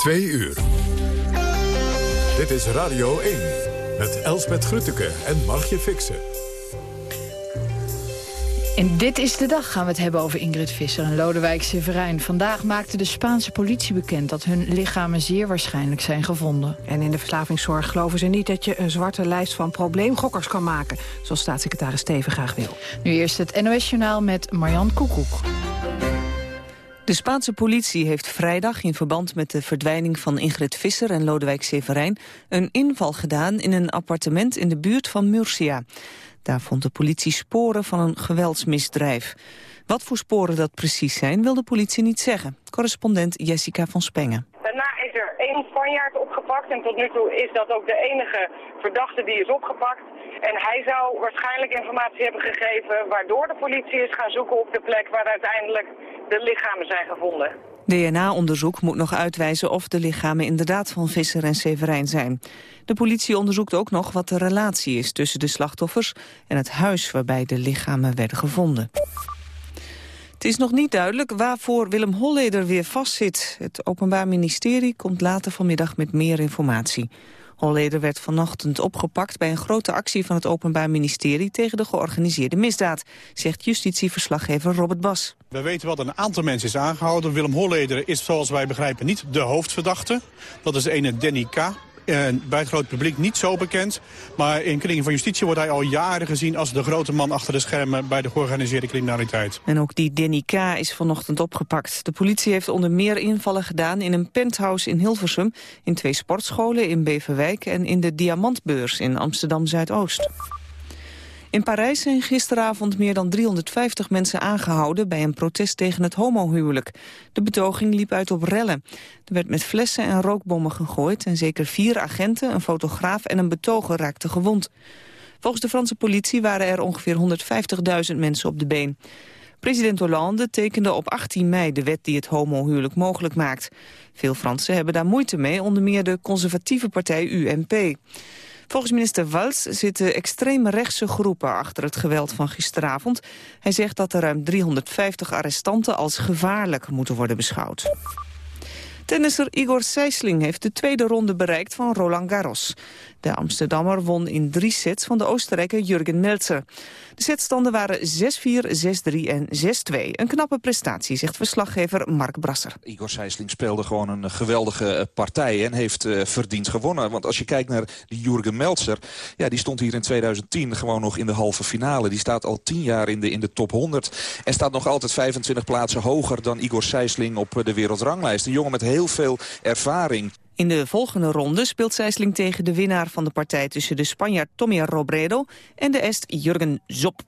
Twee uur. Dit is Radio 1 met Elsbeth Grutteke en Margje Fixen. En dit is de dag gaan we het hebben over Ingrid Visser en Lodewijk Severijn. Vandaag maakte de Spaanse politie bekend dat hun lichamen zeer waarschijnlijk zijn gevonden. En in de verslavingszorg geloven ze niet dat je een zwarte lijst van probleemgokkers kan maken. Zoals staatssecretaris Steven graag wil. Nu eerst het NOS-journaal met Marjan Koekoek. De Spaanse politie heeft vrijdag in verband met de verdwijning van Ingrid Visser en Lodewijk Severijn een inval gedaan in een appartement in de buurt van Murcia. Daar vond de politie sporen van een geweldsmisdrijf. Wat voor sporen dat precies zijn, wil de politie niet zeggen. Correspondent Jessica van Spengen. Daarna is er één Spanjaard en tot nu toe is dat ook de enige verdachte die is opgepakt. En hij zou waarschijnlijk informatie hebben gegeven waardoor de politie is gaan zoeken op de plek waar uiteindelijk de lichamen zijn gevonden. DNA-onderzoek moet nog uitwijzen of de lichamen inderdaad van Visser en Severijn zijn. De politie onderzoekt ook nog wat de relatie is tussen de slachtoffers en het huis waarbij de lichamen werden gevonden. Het is nog niet duidelijk waarvoor Willem Holleder weer vastzit. Het Openbaar Ministerie komt later vanmiddag met meer informatie. Holleder werd vanochtend opgepakt bij een grote actie van het Openbaar Ministerie tegen de georganiseerde misdaad, zegt justitieverslaggever Robert Bas. We weten wat een aantal mensen is aangehouden. Willem Holleder is zoals wij begrijpen niet de hoofdverdachte. Dat is de ene Danny K. Bij het grote publiek niet zo bekend. Maar in kringen van justitie wordt hij al jaren gezien... als de grote man achter de schermen bij de georganiseerde criminaliteit. En ook die Denny K. is vanochtend opgepakt. De politie heeft onder meer invallen gedaan in een penthouse in Hilversum... in twee sportscholen in Beverwijk en in de Diamantbeurs in Amsterdam-Zuidoost. In Parijs zijn gisteravond meer dan 350 mensen aangehouden... bij een protest tegen het homohuwelijk. De betoging liep uit op rellen. Er werd met flessen en rookbommen gegooid... en zeker vier agenten, een fotograaf en een betoger raakten gewond. Volgens de Franse politie waren er ongeveer 150.000 mensen op de been. President Hollande tekende op 18 mei de wet die het homohuwelijk mogelijk maakt. Veel Fransen hebben daar moeite mee, onder meer de conservatieve partij UMP. Volgens minister Wals zitten extreme rechtse groepen achter het geweld van gisteravond. Hij zegt dat er ruim 350 arrestanten als gevaarlijk moeten worden beschouwd. Tennisser Igor Sijsling heeft de tweede ronde bereikt van Roland Garros. De Amsterdammer won in drie sets van de Oostenrijker Jurgen Meltzer. De setstanden waren 6-4, 6-3 en 6-2. Een knappe prestatie, zegt verslaggever Mark Brasser. Igor Sijsling speelde gewoon een geweldige eh, partij en heeft uh, verdiend gewonnen. Want als je kijkt naar die Jurgen Meltzer, ja, die stond hier in 2010 gewoon nog in de halve finale. Die staat al 10 jaar in de, in de top 100 en staat nog altijd 25 plaatsen hoger dan Igor Sijsling op eh, de wereldranglijst. Een jongen met heel veel ervaring. In de volgende ronde speelt Sijsling tegen de winnaar van de partij... tussen de Spanjaard Tommy Robredo en de Est Jurgen Zop.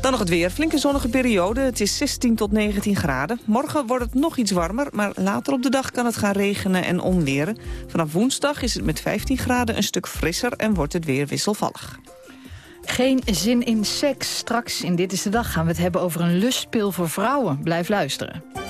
Dan nog het weer. Flinke zonnige periode. Het is 16 tot 19 graden. Morgen wordt het nog iets warmer, maar later op de dag kan het gaan regenen en onweren. Vanaf woensdag is het met 15 graden een stuk frisser en wordt het weer wisselvallig. Geen zin in seks. Straks in Dit is de Dag gaan we het hebben over een lustpil voor vrouwen. Blijf luisteren.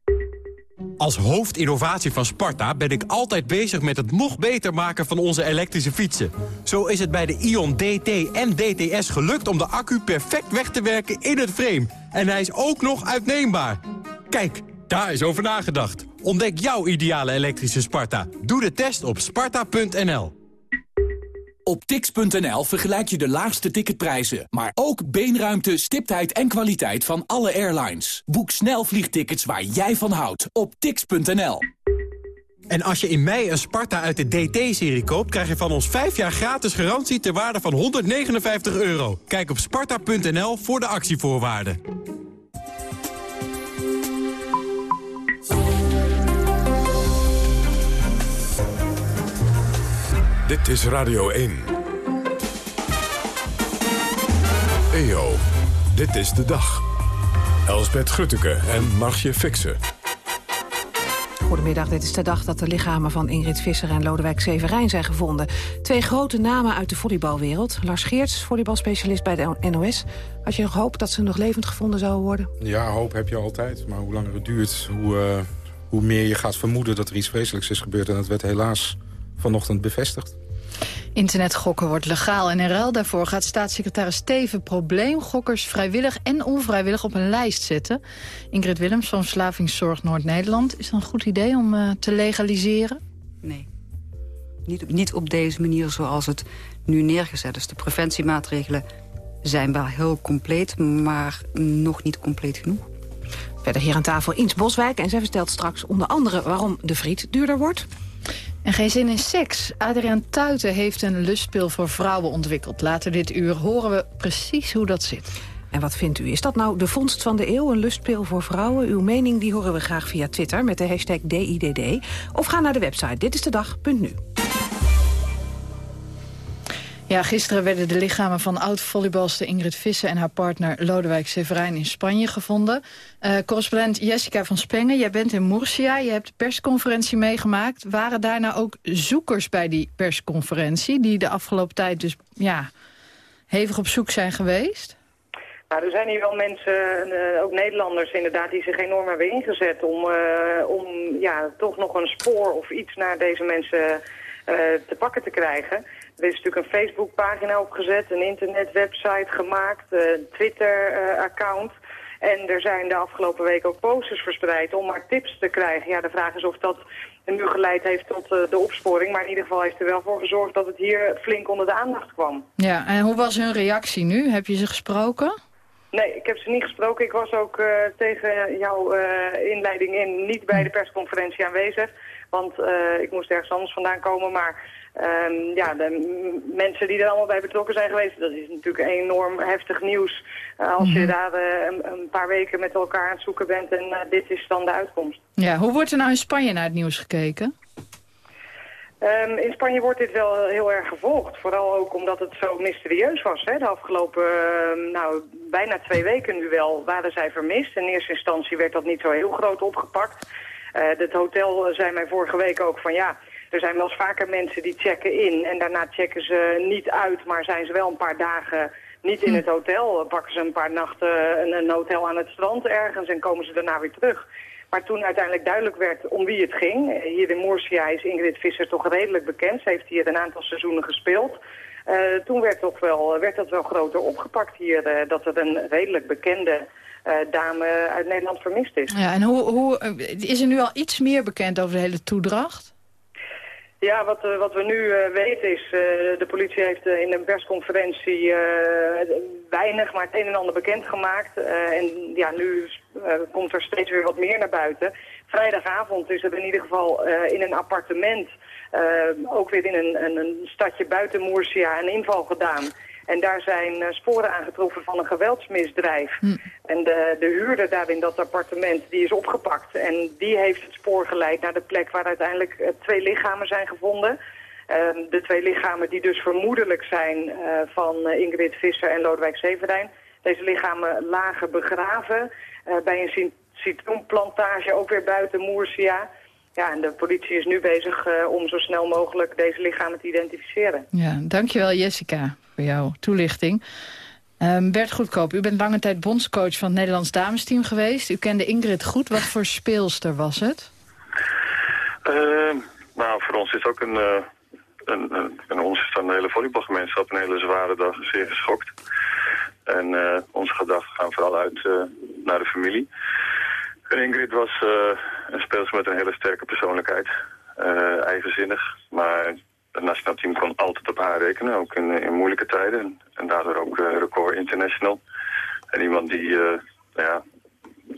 Als hoofdinnovatie van Sparta ben ik altijd bezig met het nog beter maken van onze elektrische fietsen. Zo is het bij de Ion DT en DTS gelukt om de accu perfect weg te werken in het frame. En hij is ook nog uitneembaar. Kijk, daar is over nagedacht. Ontdek jouw ideale elektrische Sparta. Doe de test op sparta.nl. Op tix.nl vergelijk je de laagste ticketprijzen, maar ook beenruimte, stiptheid en kwaliteit van alle airlines. Boek snel vliegtickets waar jij van houdt op tix.nl. En als je in mei een Sparta uit de DT-serie koopt... krijg je van ons 5 jaar gratis garantie ter waarde van 159 euro. Kijk op sparta.nl voor de actievoorwaarden. Dit is Radio 1. EO, dit is de dag. Elsbet Grutteke en Margje Fixen. Goedemiddag, dit is de dag dat de lichamen van Ingrid Visser en Lodewijk Severijn zijn gevonden. Twee grote namen uit de volleybalwereld. Lars Geerts, volleybalspecialist bij de NOS. Had je nog hoop dat ze nog levend gevonden zouden worden? Ja, hoop heb je altijd. Maar hoe langer het duurt, hoe, uh, hoe meer je gaat vermoeden dat er iets vreselijks is gebeurd. En dat werd helaas vanochtend bevestigd. Internetgokken wordt legaal en in ruil daarvoor gaat staatssecretaris Steven probleemgokkers vrijwillig en onvrijwillig op een lijst zetten. Ingrid Willems van Verslavingszorg Noord-Nederland. Is dat een goed idee om uh, te legaliseren? Nee. Niet, niet op deze manier zoals het nu neergezet is. De preventiemaatregelen zijn wel heel compleet, maar nog niet compleet genoeg. Verder hier aan tafel Ins Boswijk en zij vertelt straks onder andere waarom de friet duurder wordt. En geen zin in seks. Adriaan Tuiten heeft een lustpil voor vrouwen ontwikkeld. Later dit uur horen we precies hoe dat zit. En wat vindt u? Is dat nou de vondst van de eeuw, een lustpil voor vrouwen? Uw mening die horen we graag via Twitter met de hashtag DIDD. Of ga naar de website ditistedag.nu. Ja, gisteren werden de lichamen van oud-volleybalster Ingrid Visser... en haar partner Lodewijk Severijn in Spanje gevonden. Uh, correspondent Jessica van Spengen, jij bent in Murcia. Je hebt de persconferentie meegemaakt. Waren daar nou ook zoekers bij die persconferentie... die de afgelopen tijd dus ja, hevig op zoek zijn geweest? Nou, er zijn hier wel mensen, uh, ook Nederlanders inderdaad, die zich enorm hebben ingezet om, uh, om ja, toch nog een spoor of iets naar deze mensen te pakken te krijgen. Er is natuurlijk een Facebookpagina opgezet, een internetwebsite gemaakt, een Twitter-account. en er zijn de afgelopen weken ook posters verspreid om maar tips te krijgen. Ja, de vraag is of dat nu geleid heeft tot uh, de opsporing. Maar in ieder geval heeft er wel voor gezorgd dat het hier flink onder de aandacht kwam. Ja, en hoe was hun reactie nu? Heb je ze gesproken? Nee, ik heb ze niet gesproken. Ik was ook uh, tegen jouw uh, inleiding in niet bij de persconferentie aanwezig. Want ik moest ergens anders vandaan komen, maar... Um, ja, de mensen die er allemaal bij betrokken zijn geweest, dat is natuurlijk enorm heftig nieuws. Uh, als je mhm. daar uh, een, een, paar weken met elkaar aan het zoeken bent en uh, dit is dan de uitkomst. Ja, hoe wordt er nou in Spanje naar het nieuws gekeken? Um, in Spanje wordt dit wel heel erg gevolgd. Vooral ook omdat het zo mysterieus was. Hè? De afgelopen uh, nou, bijna twee weken nu wel waren zij vermist. In eerste instantie werd dat niet zo heel groot opgepakt. het hotel zei mij vorige week ook van ja... Er zijn wel eens vaker mensen die checken in en daarna checken ze niet uit, maar zijn ze wel een paar dagen niet in hm. het hotel. Pakken ze een paar nachten een, een hotel aan het strand ergens en komen ze daarna weer terug. Maar toen uiteindelijk duidelijk werd om wie het ging... hier in Murcia is Ingrid Visser toch redelijk bekend. Ze heeft hier een aantal seizoenen gespeeld. Uh, toen werd, toch wel, werd dat wel groter opgepakt hier... Uh, dat er een redelijk bekende uh, dame uit Nederland vermist is. Ja, en hoe, hoe, is er nu al iets meer bekend over de hele toedracht? Ja, wat, uh, wat we nu uh, weten is, uh, de politie heeft in een persconferentie weinig, maar het een en ander bekendgemaakt. en ja, nu komt er steeds weer wat meer naar buiten. Vrijdagavond is er in ieder geval in een appartement, ook weer in een, een, een stadje buiten Moersia, een inval gedaan. En daar zijn uh, sporen aangetroffen van een geweldsmisdrijf. Hm. En de, de huurder daar in dat appartement, die is opgepakt. En die heeft het spoor geleid naar de plek waar uiteindelijk uh, twee lichamen zijn gevonden. Uh, de twee lichamen die dus vermoedelijk zijn uh, van Ingrid Visser en Lodewijk Severijn. Deze lichamen lagen begraven bij een citroenplantage, ook weer buiten Moersia. Ja, en de politie is nu bezig om zo snel mogelijk deze lichamen te identificeren. Ja, dankjewel Jessica voor jouw toelichting. Um, Bert Goedkoop, u bent lange tijd bondscoach van het Nederlands damesteam geweest. U kende Ingrid goed. Wat voor speelster was het? Uh, nou, voor ons is het ook een, uh, een, een, een, ons is dan de hele volleybalgemeenschap een hele zware dag, zeer geschokt. En uh, onze gedachten gaan vooral uit naar de familie. Ingrid was een speelster met een hele sterke persoonlijkheid. eigenzinnig, maar het nationaal team kon altijd op haar rekenen, ook in, in moeilijke tijden. En, en daardoor ook record international. En iemand die nou ja,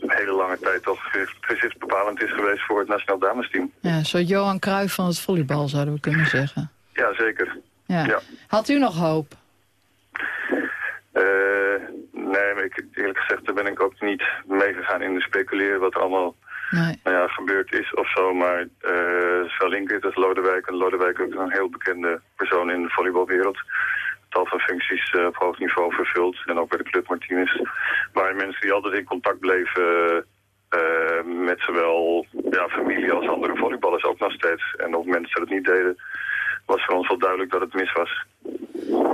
een hele lange tijd toch gezichtsbepalend is geweest voor het nationaal damesteam. Ja, zo Johan Cruijff van het volleybal zouden we kunnen zeggen. Ja, zeker. Ja. ja. Had u nog hoop? Nee, maar ik, eerlijk gezegd daar ben ik ook niet meegegaan in de speculeren wat er allemaal nee. nou ja, gebeurd is of zo. Maar uh, Ingrid als Lodewijk, en Lodewijk ook een heel bekende persoon in de volleybalwereld tal van functies uh, op hoog niveau vervuld. En ook bij de Club Martinez. Waren mensen die altijd in contact bleven uh, met zowel ja, familie als andere volleyballers ook nog steeds. En op mensen dat het niet deden, was voor ons wel duidelijk dat het mis was.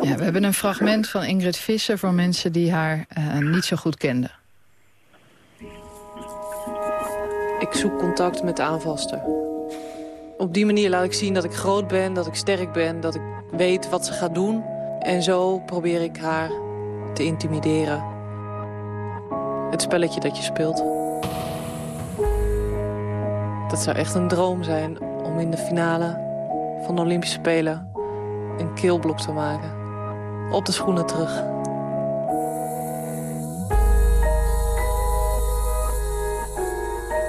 Ja, we hebben een fragment van Ingrid Visser voor mensen die haar uh, niet zo goed kenden. Ik zoek contact met de aanvaster. Op die manier laat ik zien dat ik groot ben, dat ik sterk ben, dat ik weet wat ze gaat doen. En zo probeer ik haar te intimideren. Het spelletje dat je speelt. Dat zou echt een droom zijn om in de finale van de Olympische Spelen een keelblok te maken. Op de schoenen terug.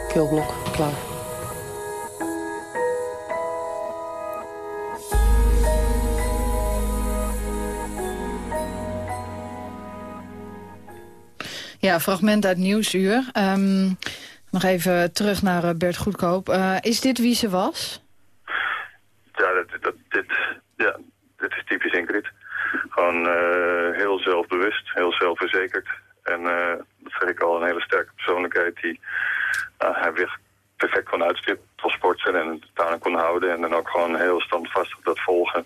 Keelblok, klaar. Ja, fragment uit Nieuwsuur. Um, nog even terug naar eh, Bert Goedkoop. Uh, is dit wie ze was? Ja, dat, dat, dit, ja, dit is typisch Ingrid. Gewoon uh, heel zelfbewust, heel zelfverzekerd. En uh, dat zeg ik al, een hele sterke persoonlijkheid die hij weer perfect kon uitstippen tot sporten en het aan kon houden. En dan ook gewoon heel standvastig dat volgen.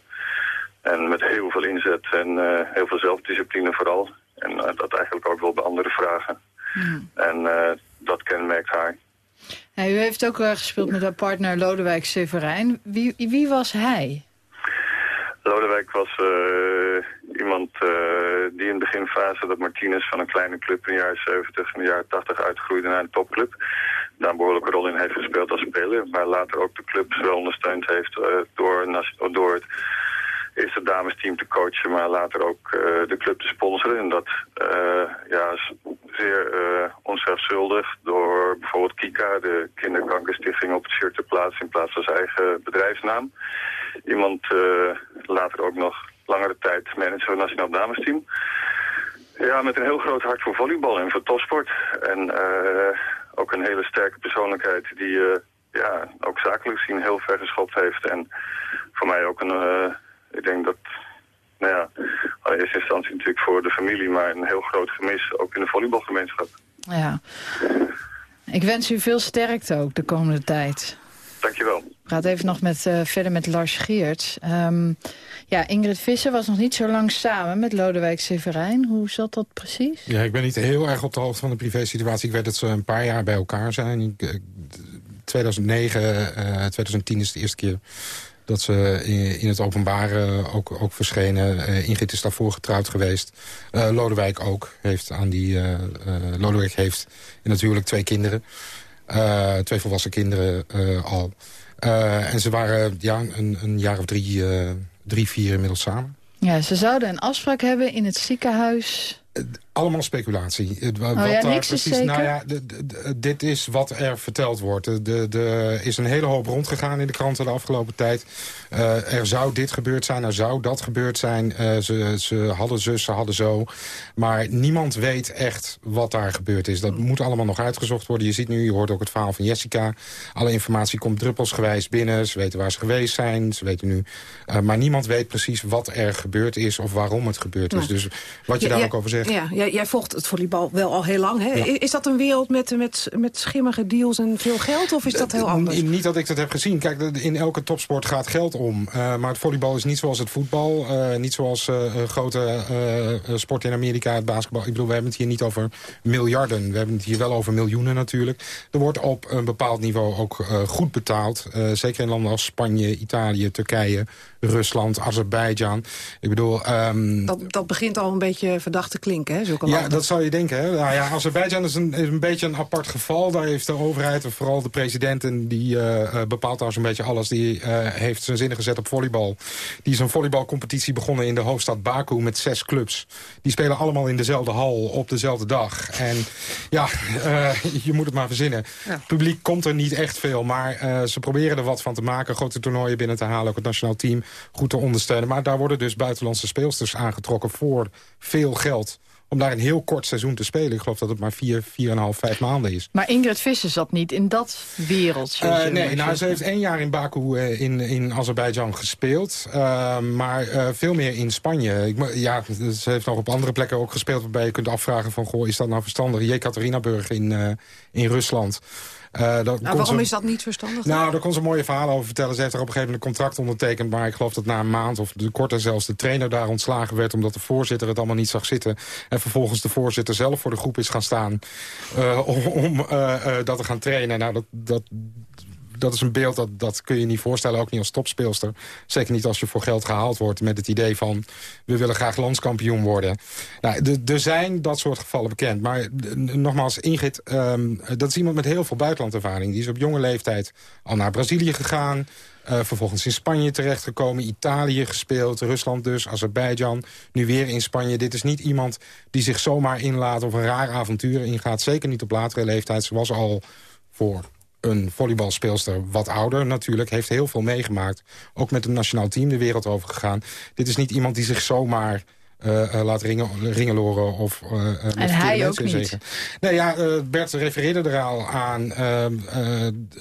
En met heel veel inzet en heel veel zelfdiscipline vooral. En uh, dat eigenlijk ook wel bij andere vragen. Hmm. En uh, dat kenmerkt haar. Ja, u heeft ook gespeeld met haar partner Lodewijk Severijn. Wie, wie was hij? Lodewijk was iemand die in de beginfase dat Martinez van een kleine club in de jaren 70 en de jaren 80 uitgroeide naar een topclub. Daar een behoorlijke rol in heeft gespeeld als speler. Maar later ook de club wel ondersteund heeft door, door het eerst het damesteam te coachen, maar later ook de club te sponsoren. En dat ja, zeer uh, door bijvoorbeeld Kika, de kinderkankerstichting, op het shirt te plaatsen in plaats van zijn eigen bedrijfsnaam. Iemand later ook nog langere tijd manager van het nationaal damesteam. Ja, met een heel groot hart voor volleybal en voor topsport. En ook een hele sterke persoonlijkheid die ja, ook zakelijk gezien heel ver geschopt heeft. En voor mij ook een ik denk dat, nou ja, in eerste instantie natuurlijk voor de familie, maar een heel groot gemis ook in de volleybalgemeenschap. Ja. Ik wens u veel sterkte ook de komende tijd. Dankjewel. Ik ga even nog met, uh, verder met Lars Geert. Um, ja, Ingrid Visser was nog niet zo lang samen met Lodewijk Severijn. Hoe zat dat precies? Ja, ik ben niet heel erg op de hoogte van de privé-situatie. Ik weet dat ze een paar jaar bij elkaar zijn. 2009, uh, 2010 is de eerste keer dat ze in, het openbaar ook, ook verschenen. Uh, Ingrid is daarvoor getrouwd geweest. Uh, Lodewijk ook. Heeft aan die, Lodewijk heeft natuurlijk twee kinderen. twee volwassen kinderen al. en ze waren ja, een, een jaar of drie, drie, vier inmiddels samen. Ja, ze zouden een afspraak hebben in het ziekenhuis allemaal speculatie. Wat oh ja, daar precies, nou ja, dit is wat er verteld wordt. Er is een hele hoop rondgegaan in de kranten de afgelopen tijd. Uh, er zou dit gebeurd zijn, er zou dat gebeurd zijn. Uh, ze, ze hadden zus, ze hadden zo. Maar niemand weet echt wat daar gebeurd is. Dat moet allemaal nog uitgezocht worden. Je ziet nu, je hoort ook het verhaal van Jessica. Alle informatie komt druppelsgewijs binnen. Ze weten waar ze geweest zijn. Ze weten nu. Uh, maar niemand weet precies wat er gebeurd is of waarom het gebeurd is. Dus wat je daar ook over zegt. Ja, jij, jij volgt het volleybal wel al heel lang. Hè? Is dat een wereld met, met, met schimmige deals en veel geld? Of is dat heel anders? Niet dat ik dat heb gezien. Kijk, in elke topsport gaat geld om. Uh, maar het volleybal is niet zoals het voetbal. Uh, niet zoals uh, grote sport in Amerika, het basketbal. Ik bedoel, we hebben het hier niet over miljarden. We hebben het hier wel over miljoenen natuurlijk. Er wordt op een bepaald niveau ook goed betaald. zeker in landen als Spanje, Italië, Turkije, Rusland, Azerbeidzjan. Ik bedoel... Um... Dat, dat begint al een beetje verdacht te klinken, hè? zulke Ja, landen. dat zou je denken. Hè? Nou ja, Azerbeidzjan is een, is een beetje een apart geval. Daar heeft de overheid, en vooral de president... en die eh, eh, bepaalt daar zo'n beetje alles... die eh, heeft zijn zinnen gezet op volleybal. Die is een volleybalcompetitie begonnen in de hoofdstad Baku... met zes clubs. Die spelen allemaal in dezelfde hal op dezelfde dag. En ja, je moet het maar verzinnen. Het publiek komt er niet echt veel, maar ze proberen er wat van te maken. Grote toernooien binnen te halen, ook het nationaal team goed te ondersteunen. Maar daar worden dus buitenlandse speelsters aangetrokken voor veel geld om daar een heel kort seizoen te spelen. Ik geloof dat het maar vier, vier en een half, vijf maanden is. Maar Ingrid Visser zat niet in dat wereldje. Eh, nee, nou, ze heeft één jaar in Baku eh, in, in Azerbeidzjan gespeeld. Eh, maar veel meer in Spanje. Ik, ja, ze heeft nog op andere plekken ook gespeeld... waarbij je kunt afvragen van... Goh, is dat nou verstandig? Jekaterinburg in, in Rusland. Kon Nou, waarom ze- is dat niet verstandig? nou, daar kon ze mooie verhalen over vertellen. Ze heeft er op een gegeven moment een contract ondertekend. Maar ik geloof dat na een maand of de korter zelfs de trainer daar ontslagen werd. Omdat de voorzitter het allemaal niet zag zitten. En vervolgens de voorzitter zelf voor de groep is gaan staan. eh, om eh, dat te gaan trainen. Nou, dat, dat, dat is een beeld dat, dat kun je niet voorstellen. Ook niet als topspeelster. Zeker niet als je voor geld gehaald wordt. Met het idee van, we willen graag landskampioen worden. Nou, er zijn dat soort gevallen bekend. Maar nogmaals, Ingrid, ehm, dat is iemand met heel veel buitenlandervaring. Die is op jonge leeftijd al naar Brazilië gegaan. eh, vervolgens in Spanje terechtgekomen, Italië gespeeld, Rusland dus, Azerbeidzjan. Nu weer in Spanje. Dit is niet iemand die zich zomaar inlaat of een raar avontuur ingaat. Zeker niet op latere leeftijd. Ze was al voor een volleybalspeelster, wat ouder natuurlijk, heeft heel veel meegemaakt. Ook met het nationaal team de wereld over gegaan. Dit is niet iemand die zich zomaar eh, eh, laat ringen, ringeloren of met verkeerde hij ook niet. inzegen. Nee, ja, eh, Bert refereerde er al aan.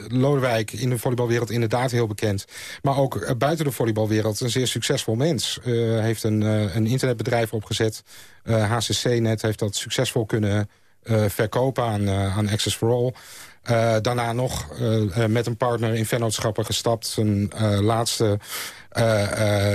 Lodewijk in de volleybalwereld inderdaad heel bekend. Maar ook buiten de volleybalwereld een zeer succesvol mens. Heeft een, een internetbedrijf opgezet. HCC-net heeft dat succesvol kunnen verkopen aan, aan Access for All. Eh, daarna nog eh, eh, met een partner in vennootschappen gestapt. Zijn laatste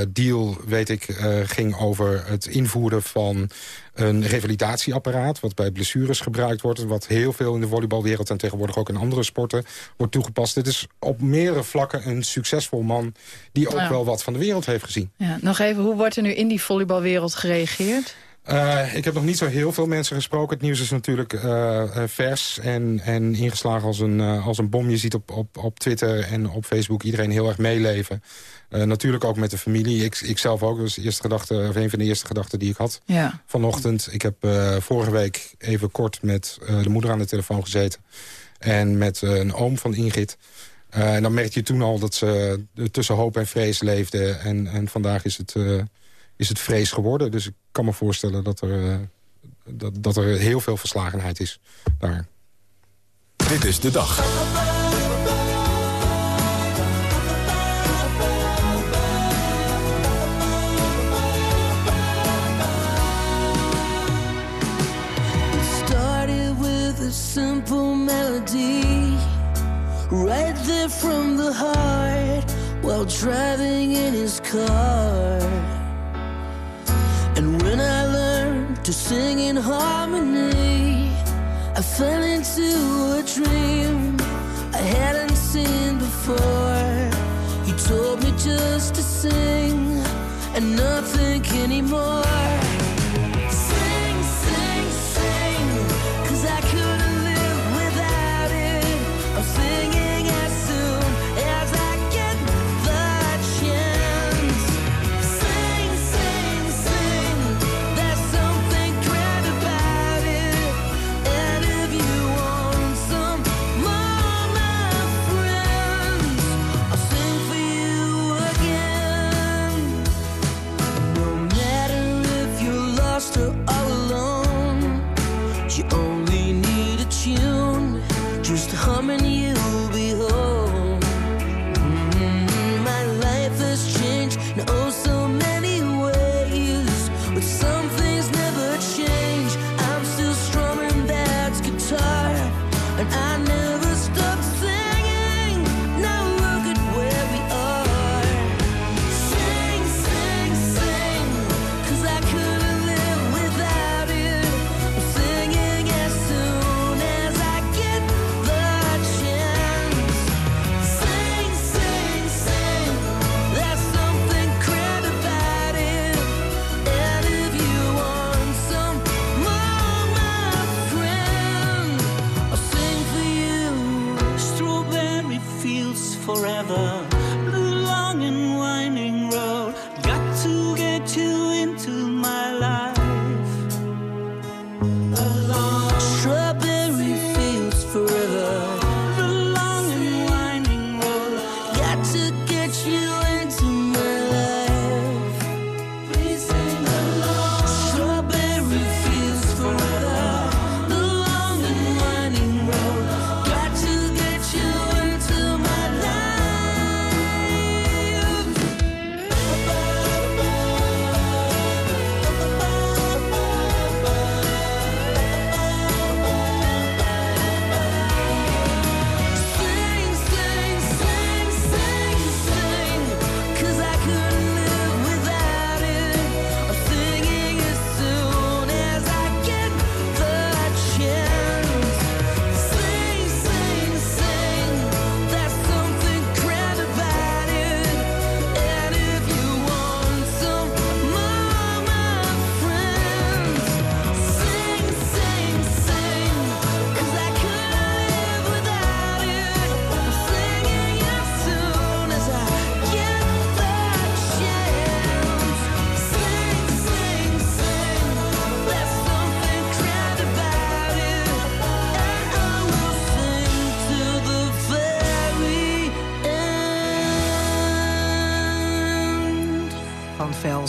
deal, weet ik, ging over het invoeren van een revalidatieapparaat... wat bij blessures gebruikt wordt. Wat heel veel in de volleybalwereld en tegenwoordig ook in andere sporten wordt toegepast. Dit is op meerdere vlakken een succesvol man... die ook Ja. wel wat van de wereld heeft gezien. Ja, nog even, hoe wordt er nu in die volleybalwereld gereageerd? Eh, ik heb nog niet zo heel veel mensen gesproken. Het nieuws is natuurlijk eh, eh, vers en, en ingeslagen als een, als een bom. Je ziet op, op, op Twitter en op Facebook iedereen heel erg meeleven. Natuurlijk ook met de familie. Ik, ik zelf ook. Dat was de eerste gedachte, of een van de eerste gedachten die ik had Ja. vanochtend. Ik heb vorige week even kort met de moeder aan de telefoon gezeten. En met een oom van Ingrid. En dan merkte je toen al dat ze tussen hoop en vrees leefde. En, en vandaag is het, is het vrees geworden. Dus ik kan me voorstellen dat er, eh, dat, dat er heel veel verslagenheid is daar. Dit is de dag. It started with a simple melody, right there from the heart, while driving in his car. To sing in harmony, I fell into a dream I hadn't seen before. He told me just to sing and not think anymore.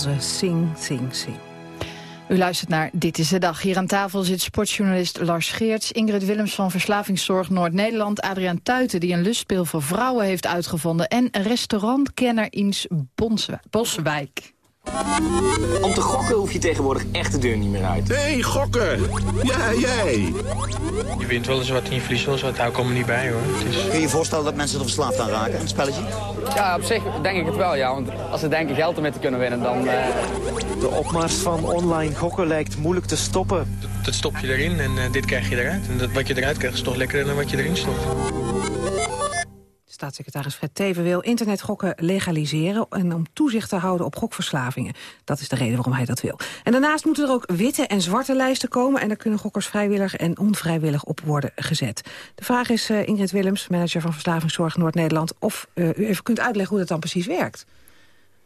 Velzen. Sing, sing. U luistert naar Dit is de Dag. Hier aan tafel zit sportjournalist Lars Geerts... Ingrid Willems van Verslavingszorg Noord-Nederland... Adriaan Tuiten, die een lustspeel voor vrouwen heeft uitgevonden... en restaurantkenner Ins Boswijk. Om te gokken hoef je tegenwoordig echt de deur niet meer uit. Hé, hey, gokken! Ja, jij! Je wint wel eens wat en je verliest wel eens wat. Daar komen we niet bij, hoor. Het is... Kun je je voorstellen dat mensen er verslaafd aan raken, een spelletje? Ja, op zich denk ik het wel, ja. Want als ze denken geld ermee te kunnen winnen, dan... Uh... De opmars van online gokken lijkt moeilijk te stoppen. Dat, dat stop je erin en uh, dit krijg je eruit. En dat, wat je eruit krijgt is toch lekkerder dan wat je erin stopt. Staatssecretaris Fred Teven wil internetgokken legaliseren... en om toezicht te houden op gokverslavingen. Dat is de reden waarom hij dat wil. En daarnaast moeten er ook witte en zwarte lijsten komen... en daar kunnen gokkers vrijwillig en onvrijwillig op worden gezet. De vraag is, uh, Ingrid Willems, manager van Verslavingszorg Noord-Nederland... of uh, u even kunt uitleggen hoe dat dan precies werkt.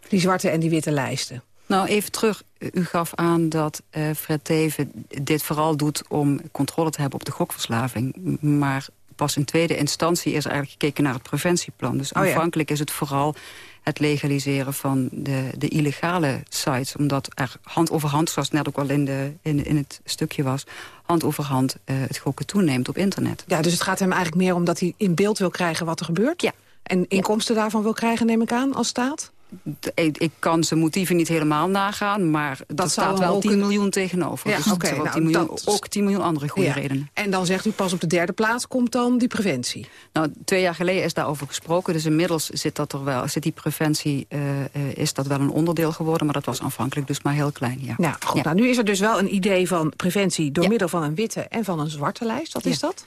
Die zwarte en die witte lijsten. Nou, even terug. U gaf aan dat uh, Fred Teven dit vooral doet om controle te hebben op de gokverslaving. Maar pas in tweede instantie is eigenlijk gekeken naar het preventieplan. Dus Oh ja. aanvankelijk is het vooral het legaliseren van de, de illegale sites. Omdat er hand over hand, zoals het net ook al in, de, in, in het stukje was... hand over hand eh, het gokken toeneemt op internet. Ja, dus het gaat hem eigenlijk meer om dat hij in beeld wil krijgen wat er gebeurt? Ja. En inkomsten daarvan wil krijgen, neem ik aan, als staat? Ik, ik kan zijn motieven niet helemaal nagaan, maar er zou staat wel rol 10 kunnen- miljoen tegenover. Ja, dus wel nou, 10 miljoen, dat- ook 10 miljoen andere goede Ja. redenen. En dan zegt u pas op de derde plaats komt dan die preventie. Nou, twee jaar geleden is daarover gesproken. Dus inmiddels zit, dat er wel, zit die preventie eh, eh, is dat wel een onderdeel geworden. Maar dat was aanvankelijk dus maar heel klein. Ja. Nou, goed, Ja. nou, nu is er dus wel een idee van preventie... door middel van een witte en van een zwarte lijst. Wat is dat?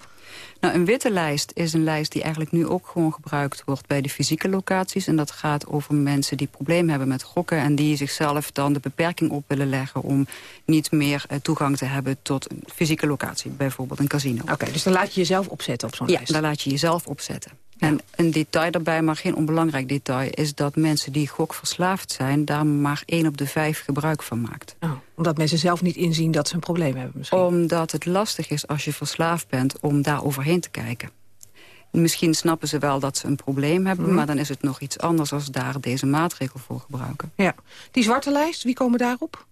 Nou, een witte lijst is een lijst die eigenlijk nu ook gewoon gebruikt wordt bij de fysieke locaties. En dat gaat over mensen die problemen hebben met gokken... en die zichzelf dan de beperking op willen leggen... om niet meer eh, toegang te hebben tot een fysieke locatie. Bijvoorbeeld een casino. Oké, dus dan laat je jezelf opzetten op zo'n Ja, lijst. daar laat je jezelf opzetten. En een detail daarbij, maar geen onbelangrijk detail... is dat mensen die gokverslaafd zijn... daar maar één op de vijf gebruik van maakt. Oh, omdat mensen zelf niet inzien dat ze een probleem hebben misschien. Omdat het lastig is als je verslaafd bent om daar overheen te kijken. Misschien snappen ze wel dat ze een probleem hebben... Mhm. maar dan is het nog iets anders als daar deze maatregel voor gebruiken. Ja. Die zwarte lijst, wie komen daarop?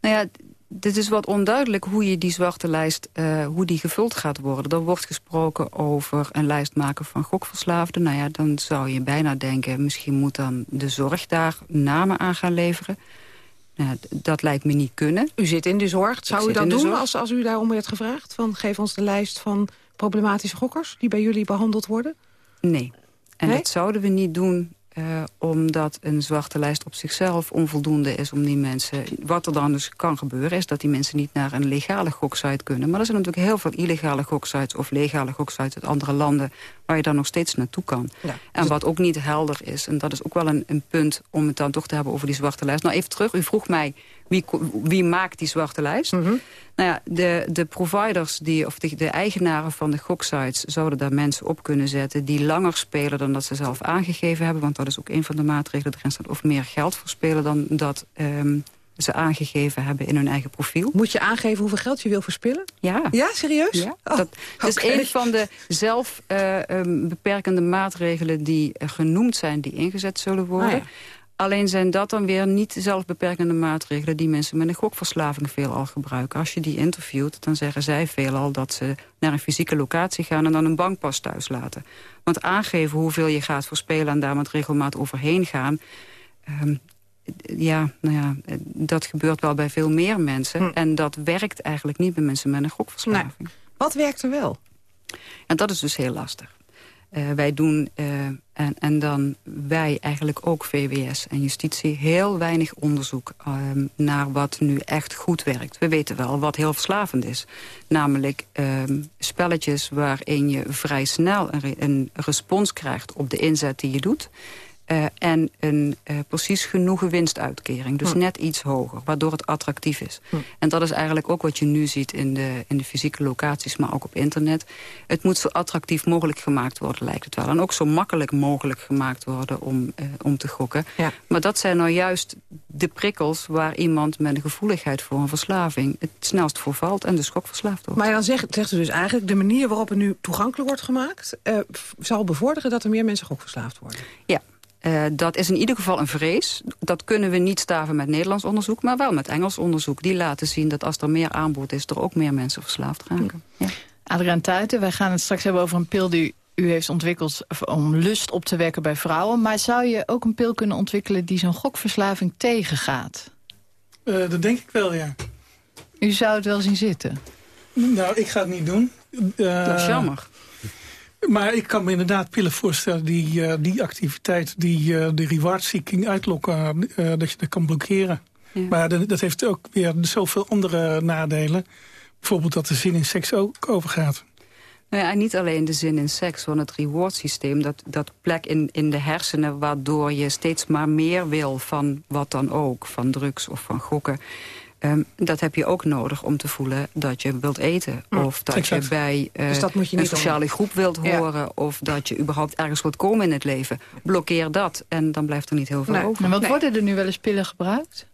Nou ja, dit is wat onduidelijk hoe je die zwarte lijst eh, hoe die gevuld gaat worden. Er wordt gesproken over een lijst maken van gokverslaafden. Nou ja, dan zou je bijna denken... misschien moet dan de zorg daar namen aan gaan leveren. Nou, dat lijkt me niet kunnen. U zit in de zorg. Zou u dat doen als, als u daarom werd gevraagd? Van, geef ons de lijst van problematische gokkers... die bij jullie behandeld worden? Nee. En Nee? dat zouden we niet doen eh, omdat een zwarte lijst op zichzelf onvoldoende is om die mensen... Wat er dan dus kan gebeuren is dat die mensen niet naar een legale goksite kunnen. Maar er zijn natuurlijk heel veel illegale goksites of legale goksites uit andere landen... waar je dan nog steeds naartoe kan. En wat ook niet helder is, en dat is ook wel een, een punt om het dan toch te hebben over die zwarte lijst. Nou, even terug, u vroeg mij wie, wie maakt die zwarte lijst? Nou ja, de, de providers die, of de, de eigenaren van de goksites zouden daar mensen op kunnen zetten die langer spelen dan dat ze zelf aangegeven hebben. Want dat is ook een van de maatregelen erin staat. Of meer geld verspelen dan dat ehm, ze aangegeven hebben in hun eigen profiel. Moet je aangeven hoeveel geld je wil verspillen? Ja. Ja, serieus? Ja, Oh, dat, is een van de zelf eh, ehm, beperkende maatregelen die genoemd zijn, die ingezet zullen worden. Ah, ja. Alleen zijn dat dan weer niet zelfbeperkende maatregelen... die mensen met een gokverslaving veelal gebruiken. Als je die interviewt, dan zeggen zij veelal dat ze naar een fysieke locatie gaan... en dan een bankpas thuis laten. Want aangeven hoeveel je gaat verspelen... en daar met regelmaat overheen gaan... ehm, ja, nou ja, dat gebeurt wel bij veel meer mensen. En dat werkt eigenlijk niet bij mensen met een gokverslaving. Wat werkt er wel? En dat is dus heel lastig. Eh, wij doen, eh, en, en dan wij eigenlijk ook VWS en justitie... heel weinig onderzoek ehm, naar wat nu echt goed werkt. We weten wel wat heel verslavend is. Namelijk ehm, spelletjes waarin je vrij snel een, een respons krijgt... op de inzet die je doet... Eh, en een eh, precies genoeg winstuitkering. Dus Hm. net iets hoger, waardoor het attractief is. Hm. En dat is eigenlijk ook wat je nu ziet in de, in de fysieke locaties... maar ook op internet. Het moet zo attractief mogelijk gemaakt worden, lijkt het wel. En ook zo makkelijk mogelijk gemaakt worden om, eh, om te gokken. Ja. Maar dat zijn nou juist de prikkels... waar iemand met een gevoeligheid voor een verslaving... het snelst voor valt en dus gokverslaafd wordt. Maar dan zegt, zegt u dus eigenlijk... de manier waarop het nu toegankelijk wordt gemaakt... zal bevorderen dat er meer mensen gokverslaafd worden. Ja. Uh, dat is in ieder geval een vrees. Dat kunnen we niet staven met Nederlands onderzoek, maar wel met Engels onderzoek. Die laten zien dat als er meer aanbod is, er ook meer mensen verslaafd raken. Ja. Adriaan Tuiten, wij gaan het straks hebben over een pil die u heeft ontwikkeld om lust op te wekken bij vrouwen. Maar zou je ook een pil kunnen ontwikkelen die zo'n gokverslaving tegengaat? Uh, dat denk ik wel, ja. U zou het wel zien zitten? Nou, ik ga het niet doen. Uh, dat is jammer. Maar ik kan me inderdaad pillen voorstellen die uh, die activiteit, die uh, de reward-seeking uitlokken, dat je dat kan blokkeren. Ja. Maar dat heeft ook weer zoveel andere nadelen. Bijvoorbeeld dat de zin in seks ook overgaat. Nou ja, en niet alleen de zin in seks, want het reward-systeem... Dat, dat plek in, in de hersenen waardoor je steeds maar meer wil van wat dan ook... van drugs of van gokken... Um, dat heb je ook nodig om te voelen dat je wilt eten. Mm, of dat exact. je bij uh, dus dat moet je een sociale doen. groep wilt Ja. horen. Of dat je überhaupt ergens wilt komen in het leven. Blokkeer dat en dan blijft er niet heel veel Nee. over. En wat worden er nu wel eens pillen gebruikt?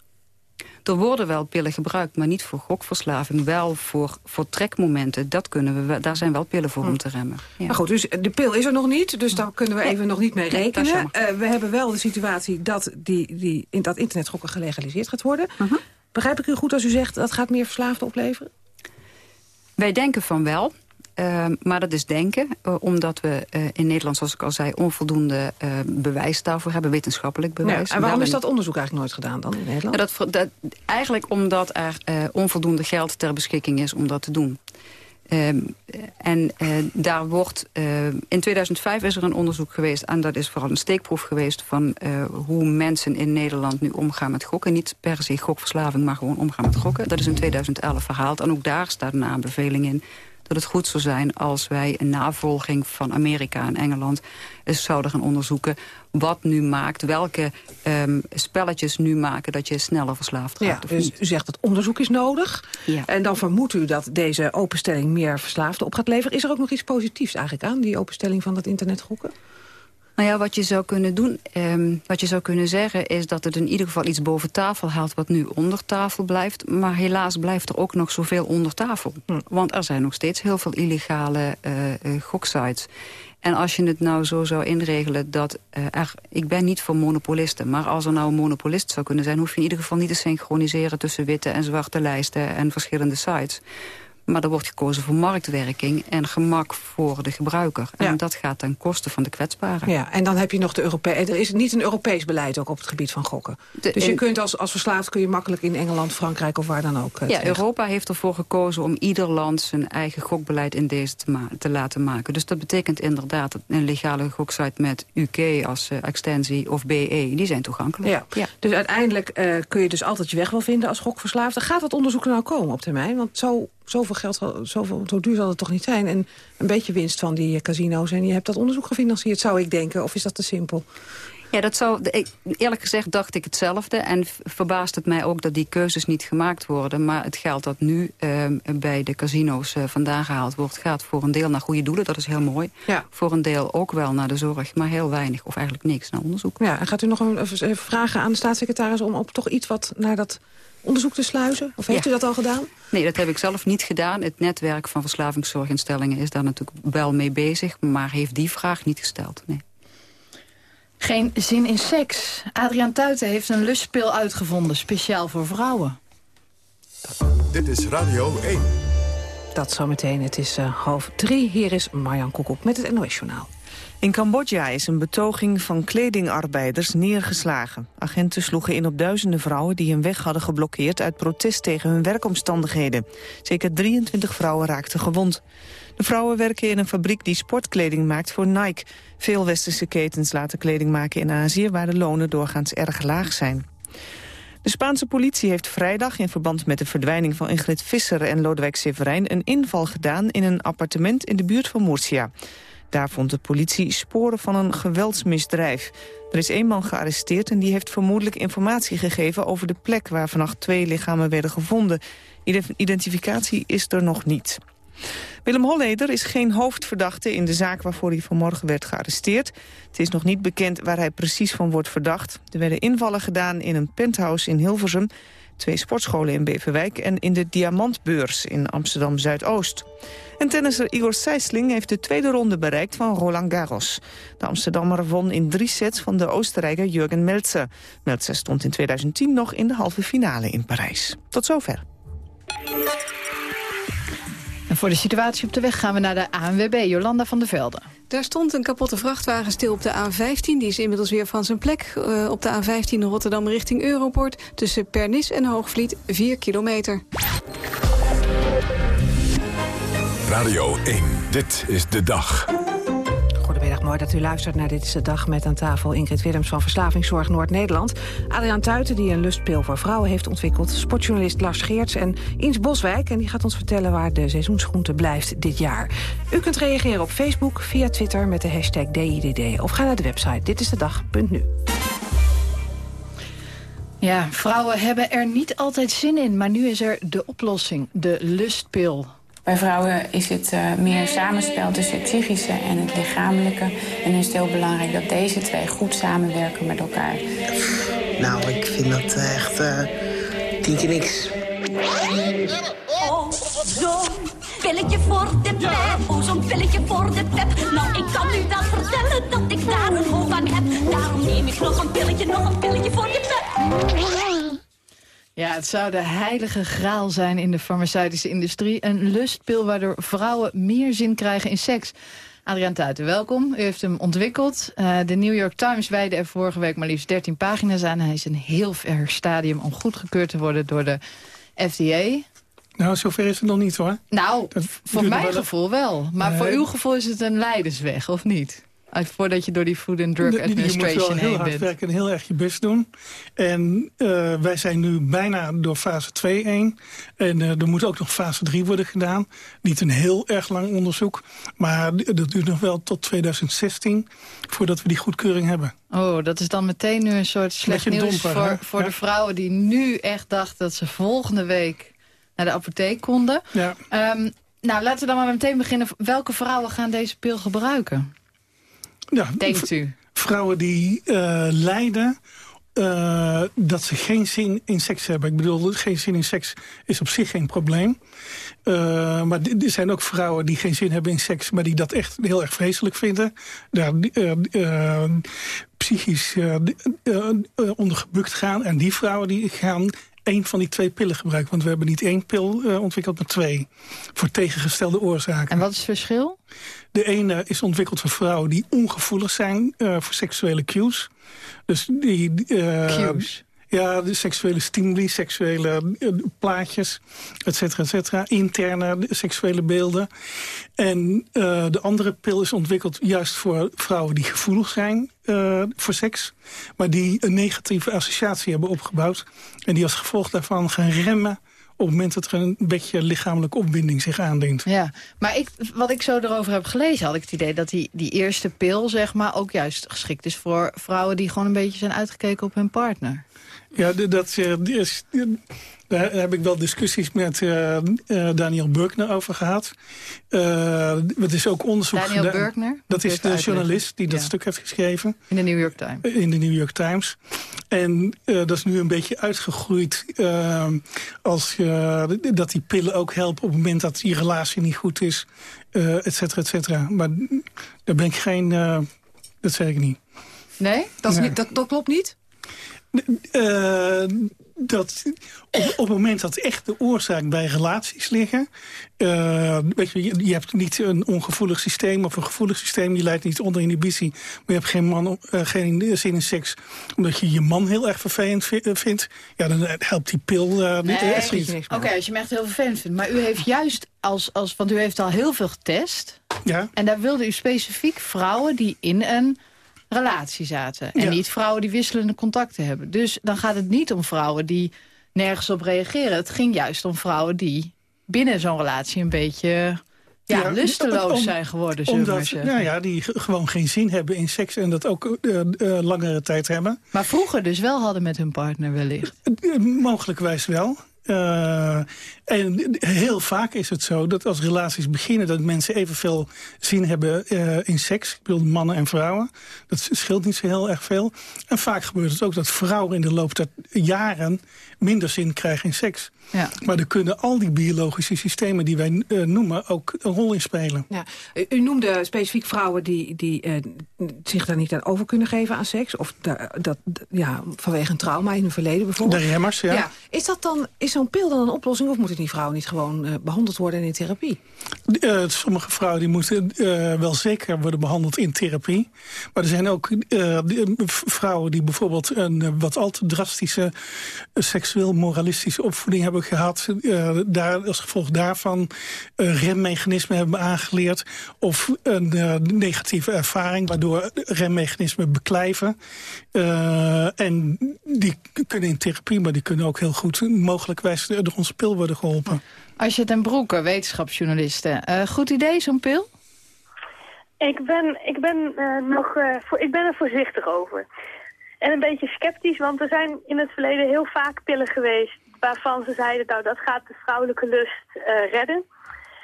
Er worden wel pillen gebruikt, maar niet voor gokverslaving. Wel voor, voor trekmomenten. Dat kunnen we, daar zijn wel pillen voor om te remmen. Ja. Maar goed, dus de pil is er nog niet, dus daar kunnen we even nog niet mee rekenen. Eh, we hebben wel de situatie dat, die, die, in dat internetgokken gelegaliseerd gaat worden. Mhm. Begrijp ik u goed als u zegt dat gaat meer verslaafden opleveren? Wij denken van wel. eh, maar dat is denken, eh, omdat we eh, in Nederland, zoals ik al zei... onvoldoende bewijs daarvoor hebben, wetenschappelijk bewijs. En waarom is dat onderzoek eigenlijk nooit gedaan dan in Nederland? Ja, dat, dat, eigenlijk omdat er onvoldoende geld ter beschikking is om dat te doen. Ehm, en eh, daar wordt... eh, in 2005 is er een onderzoek geweest... en dat is vooral een steekproef geweest... van eh, hoe mensen in Nederland nu omgaan met gokken. Niet per se gokverslaving, maar gewoon omgaan met gokken. Dat is in 2011 verhaald. En ook daar staat een aanbeveling in dat het goed zou zijn als wij een navolging van Amerika en Engeland eens zouden gaan onderzoeken wat nu maakt, welke ehm, spelletjes nu maken dat je sneller verslaafd raakt of dus niet. u zegt dat onderzoek is nodig. Ja. En dan vermoedt u dat deze openstelling meer verslaafden op gaat leveren. Is er ook nog iets positiefs eigenlijk aan, die openstelling van dat internetgokken? Nou ja, wat je zou kunnen doen, ehm, wat je zou kunnen zeggen... is dat het in ieder geval iets boven tafel haalt wat nu onder tafel blijft. Maar helaas blijft er ook nog zoveel onder tafel. Want er zijn nog steeds heel veel illegale eh, eh, goksites. En als je het nou zo zou inregelen dat eh, er... Ik ben niet voor monopolisten, maar als er nou een monopolist zou kunnen zijn... hoef je in ieder geval niet te synchroniseren tussen witte en zwarte lijsten... en verschillende sites. Maar er wordt gekozen voor marktwerking en gemak voor de gebruiker. En dat gaat ten koste van de kwetsbaren. Ja, en dan heb je nog de Europese... Er is niet een Europees beleid ook op het gebied van gokken. De- dus je in- kunt als, als verslaafd kun je makkelijk in Engeland, Frankrijk of waar dan ook eh, Ja, terecht. Europa heeft ervoor gekozen om ieder land zijn eigen gokbeleid in deze te, laten maken. Dus dat betekent inderdaad dat een legale goksite met UK als eh, extensie of BE, die zijn toegankelijk. Ja. Dus uiteindelijk eh, kun je dus altijd je weg wel vinden als gokverslaafde. Gaat dat onderzoek er nou komen op termijn? Want zo, zoveel geld, zoveel, zo duur zal het toch niet zijn? En een beetje winst van die casino's. En je hebt dat onderzoek gefinancierd, zou ik denken. Of is dat te simpel? Ja, dat zou, eerlijk gezegd dacht ik hetzelfde. En verbaast het mij ook dat die keuzes niet gemaakt worden. Maar het geld dat nu ehm, bij de casino's eh, vandaan gehaald wordt... gaat voor een deel naar goede doelen, dat is heel mooi. Ja. Voor een deel ook wel naar de zorg, maar heel weinig of eigenlijk niks naar onderzoek. Ja, en gaat u nog een, vragen aan de staatssecretaris... om op toch iets wat naar dat onderzoek te sluizen? Of heeft Ja. u dat al gedaan? Nee, dat heb ik zelf niet gedaan. Het netwerk van verslavingszorginstellingen is daar natuurlijk wel mee bezig... maar heeft die vraag niet gesteld, nee. Geen zin in seks. Adriaan Tuiten heeft een lustpil uitgevonden, speciaal voor vrouwen. Dit is Radio 1. Dat zometeen. Het is eh, half drie. Hier is Marjan Koekoek met het NOS-journaal. In Cambodja is een betoging van kledingarbeiders neergeslagen. Agenten sloegen in op duizenden vrouwen die hun weg hadden geblokkeerd... uit protest tegen hun werkomstandigheden. Zeker 23 vrouwen raakten gewond. De vrouwen werken in een fabriek die sportkleding maakt voor Nike. Veel westerse ketens laten kleding maken in Azië... waar de lonen doorgaans erg laag zijn. De Spaanse politie heeft vrijdag in verband met de verdwijning van Ingrid Visser en Lodewijk Severijn een inval gedaan in een appartement in de buurt van Murcia. Daar vond de politie sporen van een geweldsmisdrijf. Er is één man gearresteerd en die heeft vermoedelijk informatie gegeven over de plek waar vannacht twee lichamen werden gevonden. Ide- Identificatie is er nog niet. Willem Holleder is geen hoofdverdachte in de zaak waarvoor hij vanmorgen werd gearresteerd. Het is nog niet bekend waar hij precies van wordt verdacht. Er werden invallen gedaan in een penthouse in Hilversum. twee sportscholen in Beverwijk en in de Diamantbeurs in Amsterdam-Zuidoost. En tennisser Igor Sijsling heeft de tweede ronde bereikt van Roland Garros. De Amsterdammer won in drie sets van de Oostenrijker Jurgen Meltzer. Meltzer stond in 2010 nog in de halve finale in Parijs. Tot zover. En voor de situatie op de weg gaan we naar de ANWB, Jolanda van der Velde. Daar stond een kapotte vrachtwagen stil op de A15. Die is inmiddels weer van zijn plek. Uh, op de A15 Rotterdam richting Europort. Tussen Pernis en Hoogvliet 4 kilometer. Radio 1, dit is de dag. Goedemiddag, mooi dat u luistert naar Dit is de Dag... met aan tafel Ingrid Willems van Verslavingszorg Noord-Nederland... Adriaan Tuiten, die een lustpil voor vrouwen heeft ontwikkeld... sportjournalist Lars Geerts en Ins Boswijk... en die gaat ons vertellen waar de seizoensgroente blijft dit jaar. U kunt reageren op Facebook, via Twitter met de hashtag DIDD... of ga naar de website ditistedag.nu. Ja, vrouwen hebben er niet altijd zin in, maar nu is er de oplossing, de lustpil. Bij vrouwen is het uh, meer een samenspel tussen het psychische en het lichamelijke. En is het heel belangrijk dat deze twee goed samenwerken met elkaar. Nou, ik vind dat echt uh, tien keer niks. Oh, zo'n pilletje voor de pep. Oh, zo'n pilletje voor de pep. Nou, ik kan u wel vertellen dat ik daar een hoofd aan heb. Daarom neem ik nog een pilletje, nog een pilletje voor de pep. Ja, het zou de heilige graal zijn in de farmaceutische industrie. Een lustpil waardoor vrouwen meer zin krijgen in seks. Adriaan Tuiten, welkom. U heeft hem ontwikkeld. Uh, de New York Times wijde er vorige week maar liefst 13 pagina's aan. Hij is een heel ver stadium om goedgekeurd te worden door de FDA. Nou, zover is het nog niet hoor. Nou, Dat voor mijn gevoel wel. Maar nee. voor uw gevoel is het een leidersweg, of niet? Voordat je door die Food and Drug Administration Je moet wel heel hard bent. werken en heel erg je best doen. En uh, wij zijn nu bijna door fase 2 heen. En uh, er moet ook nog fase 3 worden gedaan. Niet een heel erg lang onderzoek. Maar dat duurt nog wel tot 2016 voordat we die goedkeuring hebben. Oh, dat is dan meteen nu een soort slecht nieuws domper, voor, voor ja. de vrouwen... die nu echt dachten dat ze volgende week naar de apotheek konden. Ja. Um, nou, laten we dan maar meteen beginnen. Welke vrouwen gaan deze pil gebruiken? Ja, Denkt u? Vrouwen die uh, lijden uh, dat ze geen zin in seks hebben. Ik bedoel, geen zin in seks is op zich geen probleem. Uh, maar er zijn ook vrouwen die geen zin hebben in seks... maar die dat echt heel erg vreselijk vinden. Daar psychisch onder gebukt gaan. En die vrouwen die gaan één van die twee pillen gebruiken. Want we hebben niet één pil uh, ontwikkeld, maar twee. Voor tegengestelde oorzaken. En wat is het verschil? De ene is ontwikkeld voor vrouwen die ongevoelig zijn uh, voor seksuele cues. Dus die... Uh, cues? Ja, de seksuele stimuli, seksuele uh, plaatjes, et cetera, et cetera. Interne seksuele beelden. En uh, de andere pil is ontwikkeld juist voor vrouwen die gevoelig zijn uh, voor seks. Maar die een negatieve associatie hebben opgebouwd. En die als gevolg daarvan gaan remmen op het moment dat er een beetje lichamelijke opwinding zich aandient. Ja, maar ik, wat ik zo erover heb gelezen... had ik het idee dat die, die eerste pil zeg maar, ook juist geschikt is... voor vrouwen die gewoon een beetje zijn uitgekeken op hun partner. Ja, dat is, daar heb ik wel discussies met uh, uh, Daniel Burkner over gehad. Uh, het is ook onderzoek Daniel gedaan. Burkner? Dat is de journalist die dat ja. stuk heeft geschreven. In de New York Times. In de New York Times. En dat is nu een beetje uitgegroeid als dat die pillen ook helpen op het moment dat die relatie niet goed is, et cetera, et cetera. Maar daar ben ik geen, dat zeg ik niet. Nee? Dat, is nee. niet, dat, dat klopt niet? Uh, dat op, op, het moment dat echt de oorzaak bij relaties liggen... Uh, weet je, je, je, hebt niet een ongevoelig systeem of een gevoelig systeem. Je leidt niet onder inhibitie. Maar je hebt geen, man, uh, geen zin in seks omdat je je man heel erg vervelend vindt. Ja, dan helpt die pil uh, nee, echt niet. Oké, okay, als je hem echt heel vervelend vindt. Maar u heeft juist, als, als, want u heeft al heel veel getest. Ja. En daar wilde u specifiek vrouwen die in een relatie zaten. En ja. niet vrouwen die wisselende contacten hebben. Dus dan gaat het niet om vrouwen die nergens op reageren. Het ging juist om vrouwen die binnen zo'n relatie een beetje ja, ja, lusteloos om, zijn geworden, zullen omdat. Nou ja, die gewoon geen zin hebben in seks en dat ook uh, uh, langere tijd hebben. Maar vroeger dus wel hadden met hun partner wellicht? Uh, mogelijkwijs wel. Uh, en heel vaak is het zo dat als relaties beginnen... dat mensen evenveel zin hebben uh, in seks. Ik bedoel, mannen en vrouwen. Dat scheelt niet zo heel erg veel. En vaak gebeurt het ook dat vrouwen in de loop der jaren... minder zin krijgen in seks. Ja. Maar er kunnen al die biologische systemen die wij uh, noemen ook een rol in spelen. Ja. U, u noemde specifiek vrouwen die, die zich daar niet aan over kunnen geven aan seks. Of da, dat, ja, vanwege een trauma in hun verleden bijvoorbeeld. De remmers, ja. ja. Is, dat dan, is zo'n pil dan een oplossing of moeten die vrouwen niet gewoon uh, behandeld worden in therapie? sommige vrouwen die moeten wel zeker worden behandeld in therapie. Maar er zijn ook vrouwen die bijvoorbeeld een wat al te drastische seksueel moralistische opvoeding hebben gehad. Daar, als gevolg daarvan remmechanismen hebben aangeleerd. Of een negatieve ervaring waardoor remmechanismen beklijven. en die kunnen in therapie, maar die kunnen ook heel goed door onze pil worden geholpen. Als je ten broeke, wetenschapsjournalisten. goed idee zo'n pil? Ik ben, ik, ben, nog, voor, ik ben er voorzichtig over. En een beetje sceptisch, want er zijn in het verleden heel vaak pillen geweest waarvan ze zeiden, nou dat gaat de vrouwelijke lust uh, redden.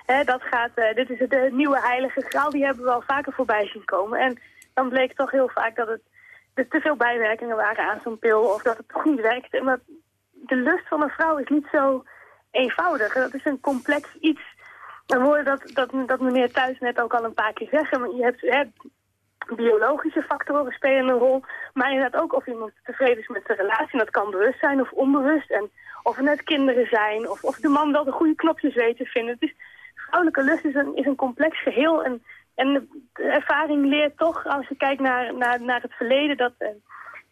Hè, dat gaat, uh, dit is de nieuwe heilige graal, die hebben we al vaker voorbij zien komen. En dan bleek toch heel vaak dat het er te veel bijwerkingen waren aan zo'n pil of dat het toch niet werkte. Maar de lust van een vrouw is niet zo eenvoudig. Dat is een complex iets. Hoor je dat, dat, dat meneer thuis net ook al een paar keer zeggen. Maar je hebt, hè, biologische factoren spelen een rol. Maar inderdaad ook of iemand tevreden is met zijn relatie. En dat kan bewust zijn of onbewust. En of er net kinderen zijn. Of, of de man wel de goede knopjes weet te vinden. Dus vrouwelijke lust is een, is een complex geheel. En, en de ervaring leert toch, als je kijkt naar, naar, naar het verleden... dat, eh,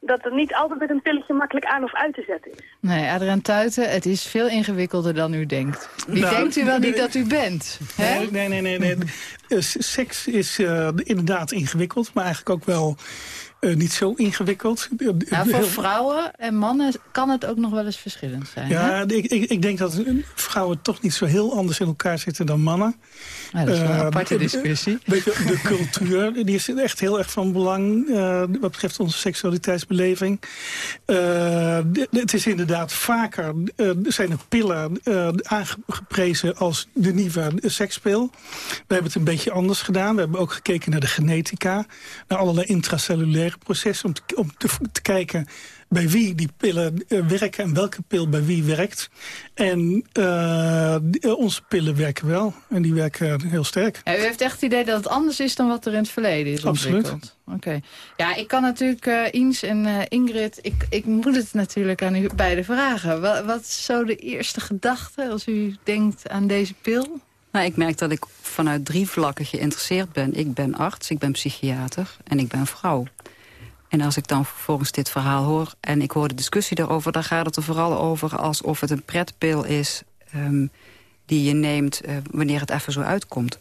dat het niet altijd met een pilletje makkelijk aan of uit te zetten is. Nee, Adriaan Tuiten, het is veel ingewikkelder dan u denkt. Wie nou, denkt u wel niet dat u bent? Nee, nee, nee. nee, nee. Eh, seks is uh, inderdaad ingewikkeld, maar eigenlijk ook wel uh, niet zo ingewikkeld. Nou, voor vrouwen en mannen kan het ook nog wel eens verschillend zijn. Ja, ik, ik, ik, denk dat vrouwen toch niet zo heel anders in elkaar zitten dan mannen. Ja, dat is een uh, aparte discussie. De, de cultuur die is echt heel erg van belang uh, wat betreft onze seksualiteitsbeleving. het is inderdaad vaker, zijn er pillen aangeprezen als de nieuwe sekspil. We hebben het een beetje anders gedaan. We hebben ook gekeken naar de genetica, naar allerlei intracellulaire proces om te, om te, te kijken bij wie die pillen uh, werken en welke pil bij wie werkt. En uh, onze pillen werken wel en die werken heel sterk. Ja, u heeft echt het idee dat het anders is dan wat er in het verleden is Absoluut. Oké. Ja, ik kan natuurlijk uh, Ins en Ingrid, ik, ik moet het natuurlijk aan u beide vragen. Wat, wat is zo de eerste gedachte als u denkt aan deze pil? Nou, ik merk dat ik vanuit drie vlakken geïnteresseerd ben. Ik ben arts, ik ben psychiater en ik ben vrouw. En als ik dan vervolgens dit verhaal hoor en ik hoor de discussie daarover... dan gaat het er vooral over alsof het een pretpil is... Um, die je neemt uh, wanneer het even zo uitkomt.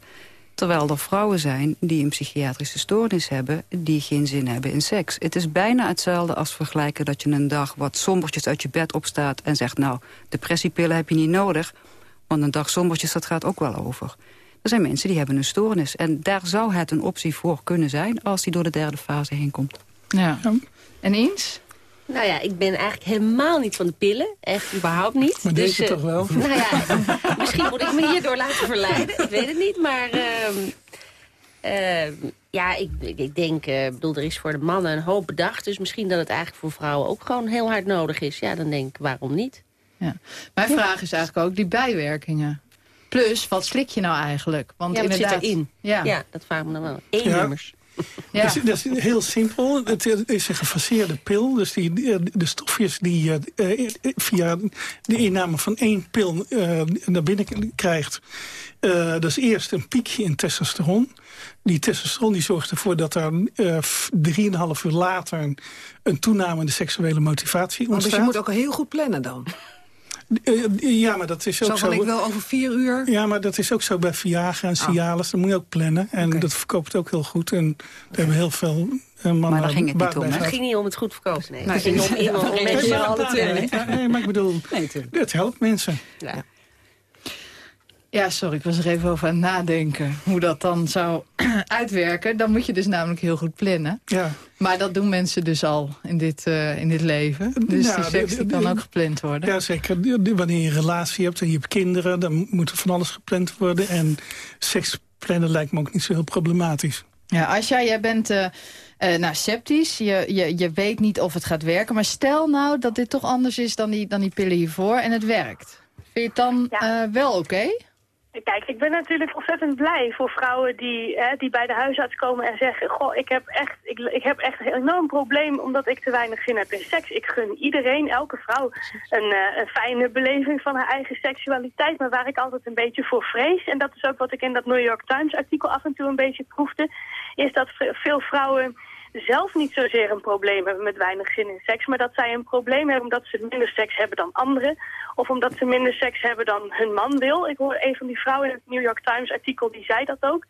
Terwijl er vrouwen zijn die een psychiatrische stoornis hebben... die geen zin hebben in seks. Het is bijna hetzelfde als vergelijken dat je een dag... wat sombertjes uit je bed opstaat en zegt... nou, depressiepillen heb je niet nodig... want een dag sombertjes, dat gaat ook wel over. Er zijn mensen die hebben een stoornis. En daar zou het een optie voor kunnen zijn... als die door de derde fase heen komt. Ja. En eens? Nou ja, ik ben eigenlijk helemaal niet van de pillen. Echt überhaupt niet. Maar dus, denk je toch wel? Nou ja, misschien moet ik me hierdoor laten verleiden. Ik weet het niet, maar... Uh, ja, ik, ik denk, uh, bedoel, er is voor de mannen een hoop bedacht. Dus misschien dat het eigenlijk voor vrouwen ook gewoon heel hard nodig is. Ja, dan denk ik, waarom niet? Ja. Mijn vraag is eigenlijk ook die bijwerkingen. Plus, wat slik je nou eigenlijk? Want ja, inderdaad, zit erin? Ja. ja, dat vraag me dan wel. Eén nummers. Ja. Dat, is, dat, is, heel simpel. Het is een gefaseerde pil. Dus die, de stofjes die je uh, via de inname van één pil uh, naar binnen krijgt... Uh, dat is eerst een piekje in testosteron. Die testosteron die zorgt ervoor dat er drieënhalf uur later... een toename in de seksuele motivatie ontstaat. Dus je moet ook heel goed plannen dan? Uh, ja, maar dat is ook zo. Zo ik wel over vier uur? Ja, maar dat is ook zo bij Viagra en oh. Cialis. Dat moet je ook plannen. En okay. dat verkoopt ook heel goed. En daar hebben heel veel uh, mannen Maar daar ging het niet om. Het ging niet om het goed verkopen. Nee, nee. het ging om iemand om mensen alle. Nee, maar ik bedoel, nee, het helpt mensen. Ja. Ja, sorry, ik was er even over aan het nadenken. Hoe dat dan zou uitwerken. Dan moet je dus namelijk heel goed plannen. Ja. Maar dat doen mensen dus al in dit, uh, in dit leven. Dus Ja, die seks die kan ook gepland worden. Ja, zeker. Wanneer je een relatie hebt en je hebt kinderen... dan moet er van alles gepland worden. En seks plannen lijkt me ook niet zo heel problematisch. Ja, Asja, jij bent eh, eh, nou, sceptisch. Je, je, je weet niet of het gaat werken. Maar stel nou dat dit toch anders is dan die, dan die pillen hiervoor en het werkt. Vind je het dan eh, wel oké? Kijk, ik ben natuurlijk ontzettend blij voor vrouwen die, hè, die bij de huisarts komen en zeggen... Goh, ik heb, echt, ik, ik heb echt een enorm probleem omdat ik te weinig zin heb in seks. Ik gun iedereen, elke vrouw, een, eh, een fijne beleving van haar eigen seksualiteit. Maar waar ik altijd een beetje voor vrees, en dat is ook wat ik in dat New York Times artikel af en toe een beetje proefde... is dat ve- veel vrouwen zelf niet zozeer een probleem hebben met weinig zin in seks... maar dat zij een probleem hebben omdat ze minder seks hebben dan anderen... of omdat ze minder seks hebben dan hun man wil. Ik hoor een van die vrouwen in het New York Times artikel, die zei dat ook.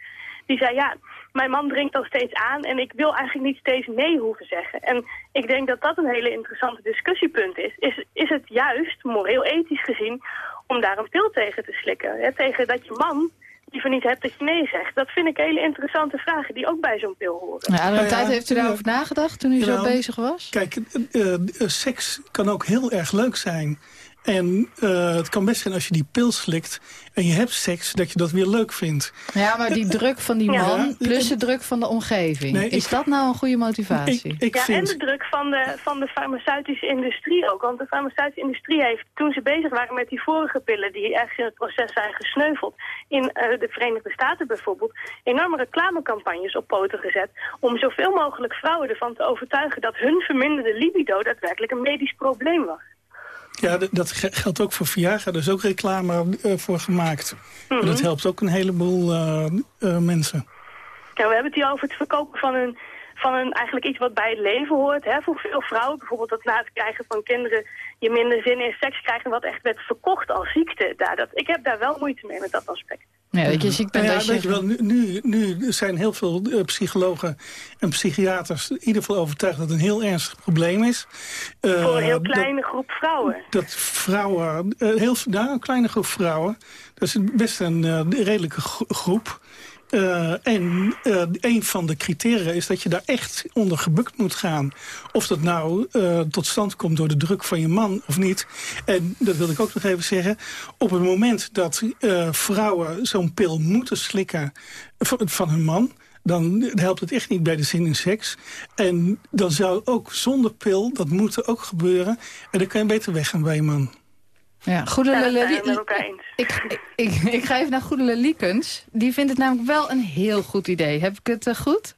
Die zei, ja, mijn man drinkt al steeds aan... en ik wil eigenlijk niet steeds nee hoeven zeggen. En ik denk dat dat een hele interessante discussiepunt is. Is, is het juist, moreel ethisch gezien, om daar een pil tegen te slikken? Hè? Tegen dat je man liever niet hebt dat je nee zegt. Dat vind ik hele interessante vragen die ook bij zo'n pil horen. Ja, de Ja, tijd heeft u daarover nagedacht toen u zo Jawel. bezig was? Kijk, eh, eh, seks kan ook heel erg leuk zijn. En eh, het kan best zijn als je die pil slikt en je hebt seks, dat je dat weer leuk vindt. Ja, maar die druk van die Ja. man plus de druk van de omgeving. Nee, is ik- dat nou een goede motivatie? Ik ja, vind- en de druk van de, van de farmaceutische industrie ook. Want de farmaceutische industrie heeft, toen ze bezig waren met die vorige pillen... die ergens in het proces zijn gesneuveld... in eh, de Verenigde Staten bijvoorbeeld... enorme reclamecampagnes op poten gezet... om zoveel mogelijk vrouwen ervan te overtuigen... dat hun verminderde libido daadwerkelijk een medisch probleem was. Ja, dat ge- geldt ook voor Viagra. Er is ook reclame eh, voor gemaakt. En dat Mhm. helpt ook een heleboel eh, eh, mensen. Ja, we hebben het hier over het verkopen van een, van een eigenlijk iets wat bij het leven hoort. Hè? Voor veel vrouwen bijvoorbeeld dat na het krijgen van kinderen je minder zin in seks krijgt en wat echt werd verkocht als ziekte. Daar, dat, ik heb daar wel moeite mee met dat aspect. Ja, dat je ziek bent Nou ja, je- weet je wel, nu, nu, nu zijn heel veel eh, psychologen en psychiaters in ieder geval overtuigd dat het een heel ernstig probleem is. Eh, Voor een heel dat- kleine groep vrouwen. dat vrouwen, eh, heel, nou, een kleine groep vrouwen, dat is best een eh, redelijke gro- groep. Eh, en eh, een van de criteria is dat je daar echt onder gebukt moet gaan. Of dat nou eh, tot stand komt door de druk van je man of niet. En dat wil ik ook nog even zeggen. Op het moment dat vrouwen zo'n pil moeten slikken van, van hun man dan helpt het echt niet bij de zin in seks. En dan zou ook zonder pil, dat moet ook gebeuren. En dan kan je beter weggaan bij je man. Ja, Goede Ja, dat Lele- zijn we met elkaar eens. ik, ik, ik ga even naar Goede Liekens. Die vindt het namelijk wel een heel goed idee. Heb ik het eh, goed?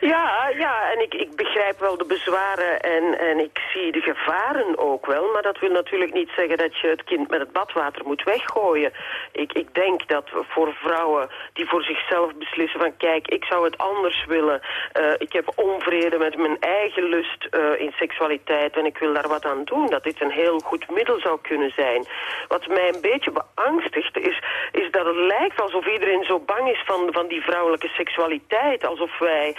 Ja, ja, en ik, ik begrijp wel de bezwaren en, en ik zie de gevaren ook wel. Maar dat wil natuurlijk niet zeggen dat je het kind met het badwater moet weggooien. Ik, ik denk dat voor vrouwen die voor zichzelf beslissen van... kijk, ik zou het anders willen. Eh, ik heb onvrede met mijn eigen lust eh, in seksualiteit en ik wil daar wat aan doen. Dat dit een heel goed middel zou kunnen zijn. Wat mij een beetje beangstigt is, is dat het lijkt alsof iedereen zo bang is van, van die vrouwelijke seksualiteit. Alsof wij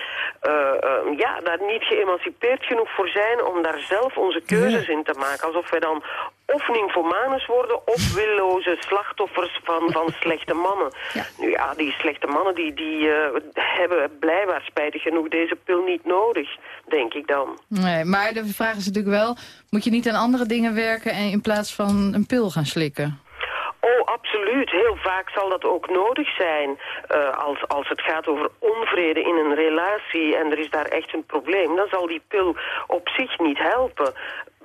ja, daar niet geëmancipeerd genoeg voor zijn om daar zelf onze keuzes in te maken. Alsof wij dan of nymphomanes worden of willoze slachtoffers van, van slechte mannen. Nu ja, die slechte mannen die, die eh, hebben blijkbaar spijtig genoeg deze pil niet nodig, denk ik dan. Nee, maar de vraag is natuurlijk wel... moet je niet aan andere dingen werken en in plaats van een pil gaan slikken? Oh, absoluut. Heel vaak zal dat ook nodig zijn eh, als, als het gaat over onvrede in een relatie en er is daar echt een probleem. Dan zal die pil op zich niet helpen.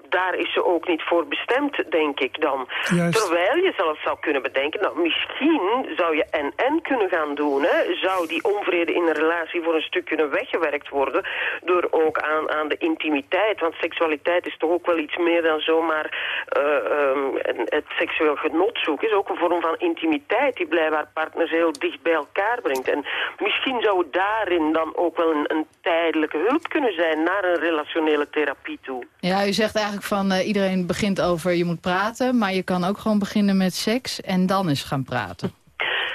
Daar is ze ook niet voor bestemd, denk ik dan. Juist. Terwijl je zelf zou kunnen bedenken, nou misschien zou je en-en kunnen gaan doen. Hè? Zou die onvrede in een relatie voor een stuk kunnen weggewerkt worden door ook aan, aan de intimiteit. Want seksualiteit is toch ook wel iets meer dan zomaar eh, ehm, het seksueel genot zoeken. is ook een vorm van intimiteit die blijkbaar partners heel dicht bij elkaar brengt. En misschien zou daarin dan ook wel een, een tijdelijke hulp kunnen zijn naar een relationele therapie toe. Ja, u zegt eigenlijk van eh, iedereen begint over je moet praten... maar je kan ook gewoon beginnen met seks en dan eens gaan praten.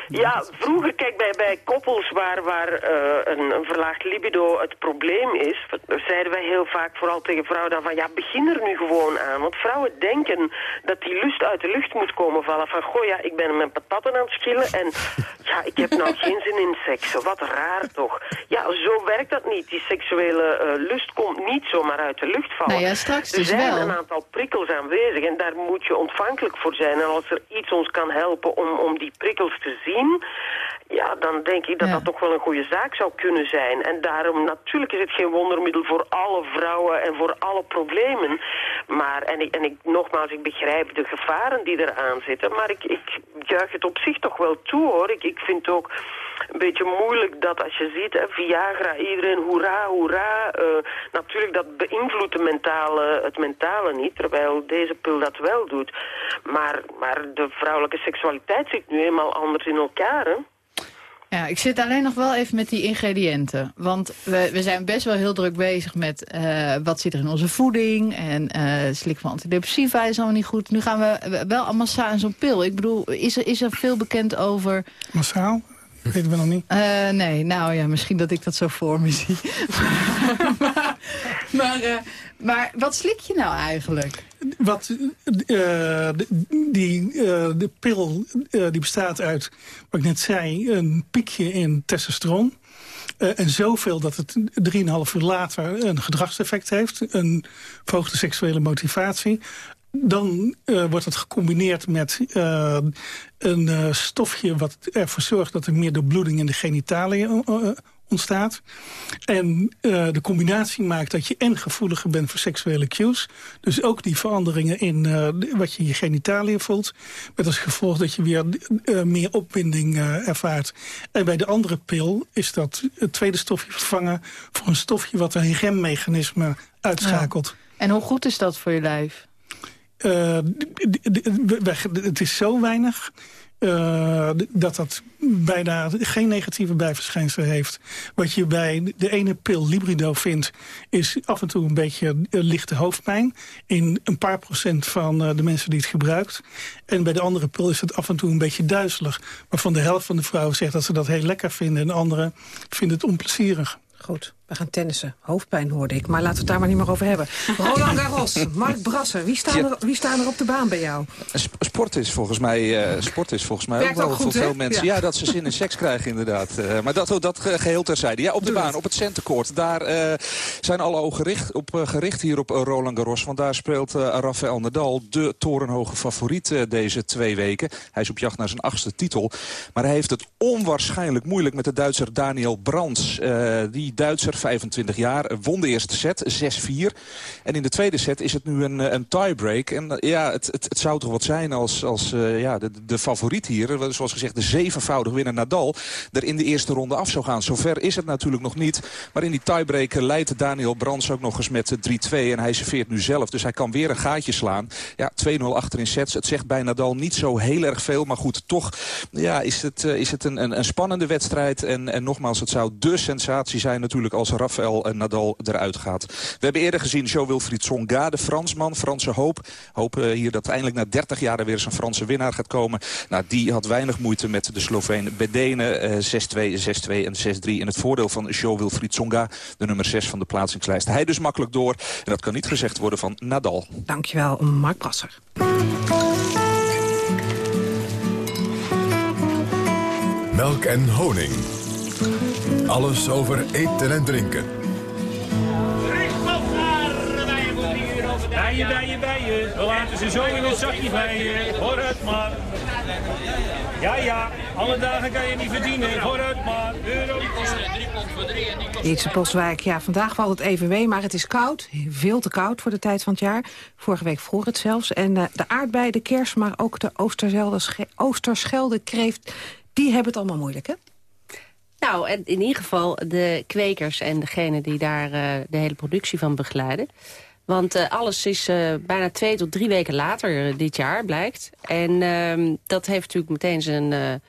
Ja, vroeger, kijk, bij, bij koppels waar, waar uh, een, een, verlaagd libido het probleem is, zeiden wij heel vaak vooral tegen vrouwen dan van, ja, begin er nu gewoon aan. Want vrouwen denken dat die lust uit de lucht moet komen vallen. Van, goh, ja, ik ben mijn patatten aan het schillen en ja, ik heb nou geen zin in seks. Wat raar toch. Ja, zo werkt dat niet. Die seksuele uh, lust komt niet zomaar uit de lucht vallen. Nou ja, straks er dus zijn wel. een aantal prikkels aanwezig en daar moet je ontvankelijk voor zijn. En als er iets ons kan helpen om, om die prikkels te zien... Ja, dan denk ik dat Ja. dat toch wel een goede zaak zou kunnen zijn. En daarom, natuurlijk is het geen wondermiddel voor alle vrouwen en voor alle problemen. Maar, en ik, en ik nogmaals, ik begrijp de gevaren die eraan zitten. Maar ik, ik juich het op zich toch wel toe, hoor. Ik, ik vind ook een beetje moeilijk dat als je ziet, hè, Viagra, iedereen hoera, hoera. eh, natuurlijk, dat beïnvloedt de mentale, het mentale niet, terwijl deze pil dat wel doet. Maar, maar de vrouwelijke seksualiteit zit nu eenmaal anders in elkaar, hè. Ja, ik zit alleen nog wel even met die ingrediënten. Want we, we zijn best wel heel druk bezig met eh, wat zit er in onze voeding. En eh slik van antidepressiva is allemaal niet goed. Nu gaan we wel allemaal massaal in zo'n pil. Ik bedoel, is er, is er veel bekend over... Massaal? Weten we nog niet. Eh, nee, nou ja, misschien dat ik dat zo voor me zie. maar, maar, eh, maar wat slik je nou eigenlijk? Wat, eh, die, eh, de pil eh, die bestaat uit, wat ik net zei, een piekje in testosteron. Eh, en zoveel dat het 3,5 uur later een gedragseffect heeft. Een verhoogde seksuele motivatie. Dan eh, wordt het gecombineerd met eh, een eh, stofje wat ervoor zorgt dat er meer doorbloeding in de genitaliën ontstaat. En de combinatie maakt dat je en gevoeliger bent voor seksuele cues. Dus ook die veranderingen in wat je in je genitaliën voelt. Met als gevolg dat je weer meer opwinding ervaart. En bij de andere pil is dat het tweede stofje vervangen... voor een stofje wat een remmechanisme uitschakelt. En hoe goed is dat voor je lijf? Eh, het is zo weinig eh, dat dat bijna geen negatieve bijverschijnselen heeft. Wat je bij de ene pil Librido vindt... is af en toe een beetje eh, lichte hoofdpijn... in een paar procent van de mensen die het gebruikt. En bij de andere pil is het af en toe een beetje duizelig. Waarvan de helft van de vrouwen zegt dat ze dat heel lekker vinden... en de anderen vinden het onplezierig. Goed, we gaan tennissen. Hoofdpijn hoorde ik, maar laten we het daar maar niet meer over hebben. Roland Garros, Mark Brasser, wie staan, er, wie staan er op de baan bij jou? Sp- Sport is volgens mij, eh, sport is volgens mij Werkt ook wel goed, voor veel mensen. Ja. Ja. dat ze zin in seks krijgen inderdaad. Eh, maar dat, dat ge- geheel terzijde. Ja, op de Doe baan, het. op het centercourt. Daar eh, zijn alle ogen gericht op, gericht hier op Roland Garros. Want daar speelt Rafael Nadal de torenhoge favoriet deze twee weken. Hij is op jacht naar zijn achtste titel. Maar hij heeft het onwaarschijnlijk moeilijk met de Duitser Daniel Brands. Die Duitser, 25 jaar, won de eerste set, 6-4. En in de tweede set is het nu een, eh, een tiebreak. En eh, ja, het, het, het zou toch wat zijn als, als eh, ja, de, de favoriet hier... zoals gezegd de zevenvoudig winnaar Nadal... er in de eerste ronde af zou gaan. Zover is het natuurlijk nog niet. Maar in die tiebreak leidt Daniel Brands ook nog eens met eh, 3-2. En hij serveert nu zelf, dus hij kan weer een gaatje slaan. Ja, 2-0 achter in sets. Het zegt bij Nadal niet zo heel erg veel. Maar goed, toch ja, is het, is het een, een, spannende wedstrijd. En, en nogmaals, het zou de sensatie zijn natuurlijk... als Rafael en Nadal eruit gaat. We hebben eerder gezien Jo-Wilfried Tsonga, de Fransman. Franse hoop. Hopen hier dat eindelijk na 30 jaar er weer eens een Franse winnaar gaat komen. Nou, die had weinig moeite met de Sloveen Bedene. eh, 6-2, 6-2 en 6-3 in het voordeel van Jo-Wilfried Tsonga. De nummer 6 van de plaatsingslijst. Hij dus makkelijk door. En dat kan niet gezegd worden van Nadal. Dankjewel, Mark Brasser. Melk en honing. Alles over eten en drinken. Bijen, bijen, bijen. We laten ze zo in het zakje bijen. Vooruit maar. Ja, ja. Alle dagen kan je niet verdienen. Vooruit maar. Euro. Ietse Boswijk, ja, vandaag valt het even mee, maar het is koud. Veel te koud voor de tijd van het jaar. Vorige week vroeg het zelfs. En eh, de aardbei, de kers, maar ook de Oosterschelde, Oosterschelde kreeft... die hebben het allemaal moeilijk, hè? Nou, en in ieder geval de kwekers en degene die daar eh, de hele productie van begeleiden. Want eh, alles is eh, bijna twee tot drie weken later dit jaar, blijkt. En ehm, dat heeft natuurlijk meteen zijn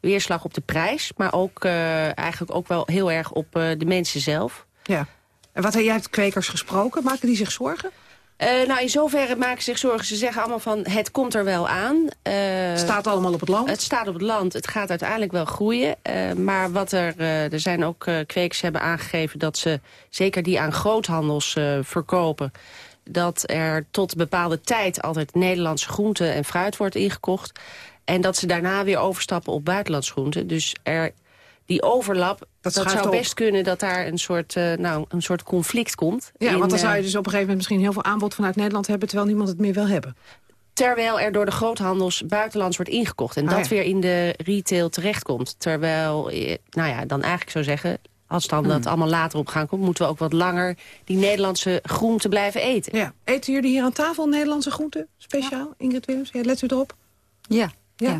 weerslag op de prijs. Maar ook eigenlijk ook wel heel erg op de mensen zelf. Ja. En wat, jij hebt kwekers gesproken, maken die zich zorgen? Uh, nou, in zoverre maken ze zich zorgen. Ze zeggen allemaal van, het komt er wel aan. Uh, het staat allemaal op het land? Het staat op het land. Het gaat uiteindelijk wel groeien. Uh, maar wat er, er zijn ook kwekers hebben aangegeven... dat ze, zeker die aan groothandels verkopen... dat er tot bepaalde tijd altijd Nederlandse groenten en fruit wordt ingekocht. En dat ze daarna weer overstappen op buitenlandse groenten. Dus er die overlap, dat, dat zou best kunnen dat daar een soort, uh, nou, een soort conflict komt. Ja, want dan zou je dus op een gegeven moment misschien heel veel aanbod vanuit Nederland hebben... terwijl niemand het meer wil hebben. Terwijl er door de groothandels buitenlands wordt ingekocht. En Ah, dat ja. weer in de retail terechtkomt. Terwijl, eh, nou ja, dan eigenlijk zou zeggen... als dan dat allemaal later op gang komt... moeten we ook wat langer die Nederlandse groenten blijven eten. Ja. Eten jullie hier aan tafel Nederlandse groenten? Speciaal, Ingrid Willems? Ja, let u erop? Ja. ja. Eh,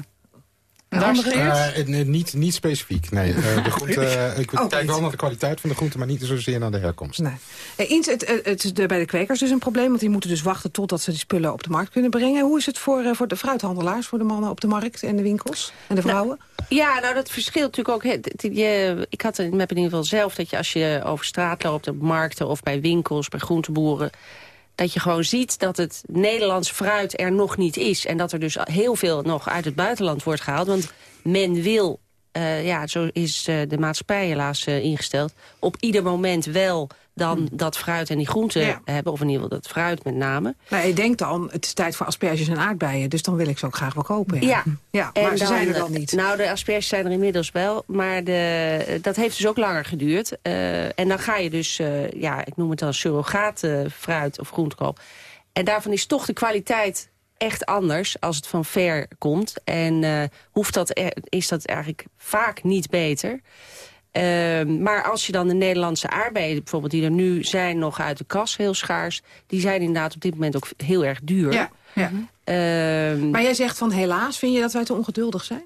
eh, niet, niet specifiek, nee. Eh, de groente, eh, ik Ook kijk wel naar de kwaliteit van de groente, maar niet zozeer naar de herkomst. Nee. Eens, het, het, is bij de kwekers dus een probleem, want die moeten dus wachten totdat ze die spullen op de markt kunnen brengen. Hoe is het voor, eh, voor de fruithandelaars, voor de mannen op de markt en de winkels en de vrouwen? Ja, nou dat verschilt natuurlijk ook. Je, ik had het met in ieder geval zelf dat je als je over straat loopt op markten of bij winkels, bij groenteboeren, dat je gewoon ziet dat het Nederlands fruit er nog niet is. En dat er dus heel veel nog uit het buitenland wordt gehaald. Want men wil, eh, ja, zo is eh, de maatschappij helaas eh, ingesteld, op ieder moment wel dan dat fruit en die groenten Hmm. Ja. hebben. Of in ieder geval dat fruit met name. Nou, ik denk dan, het is tijd voor asperges en aardbeien, dus dan wil ik ze ook graag wel kopen. Ja, Ja, ja En maar ze dan, zijn er dan niet. Nou, de asperges zijn er inmiddels wel. Maar de, dat heeft dus ook langer geduurd. En dan ga je dus, ja, ik noem het dan surrogaat fruit of groente kopen. En daarvan is toch de kwaliteit echt anders als het van ver komt. En eh, hoeft dat, er- is dat eigenlijk vaak niet beter. Ehm, maar als je dan de Nederlandse aardbeien, bijvoorbeeld die er nu zijn nog uit de kas, heel schaars, die zijn inderdaad op dit moment ook heel erg duur. Ja, ja. Ehm, Maar jij zegt van helaas, vind je dat wij te ongeduldig zijn?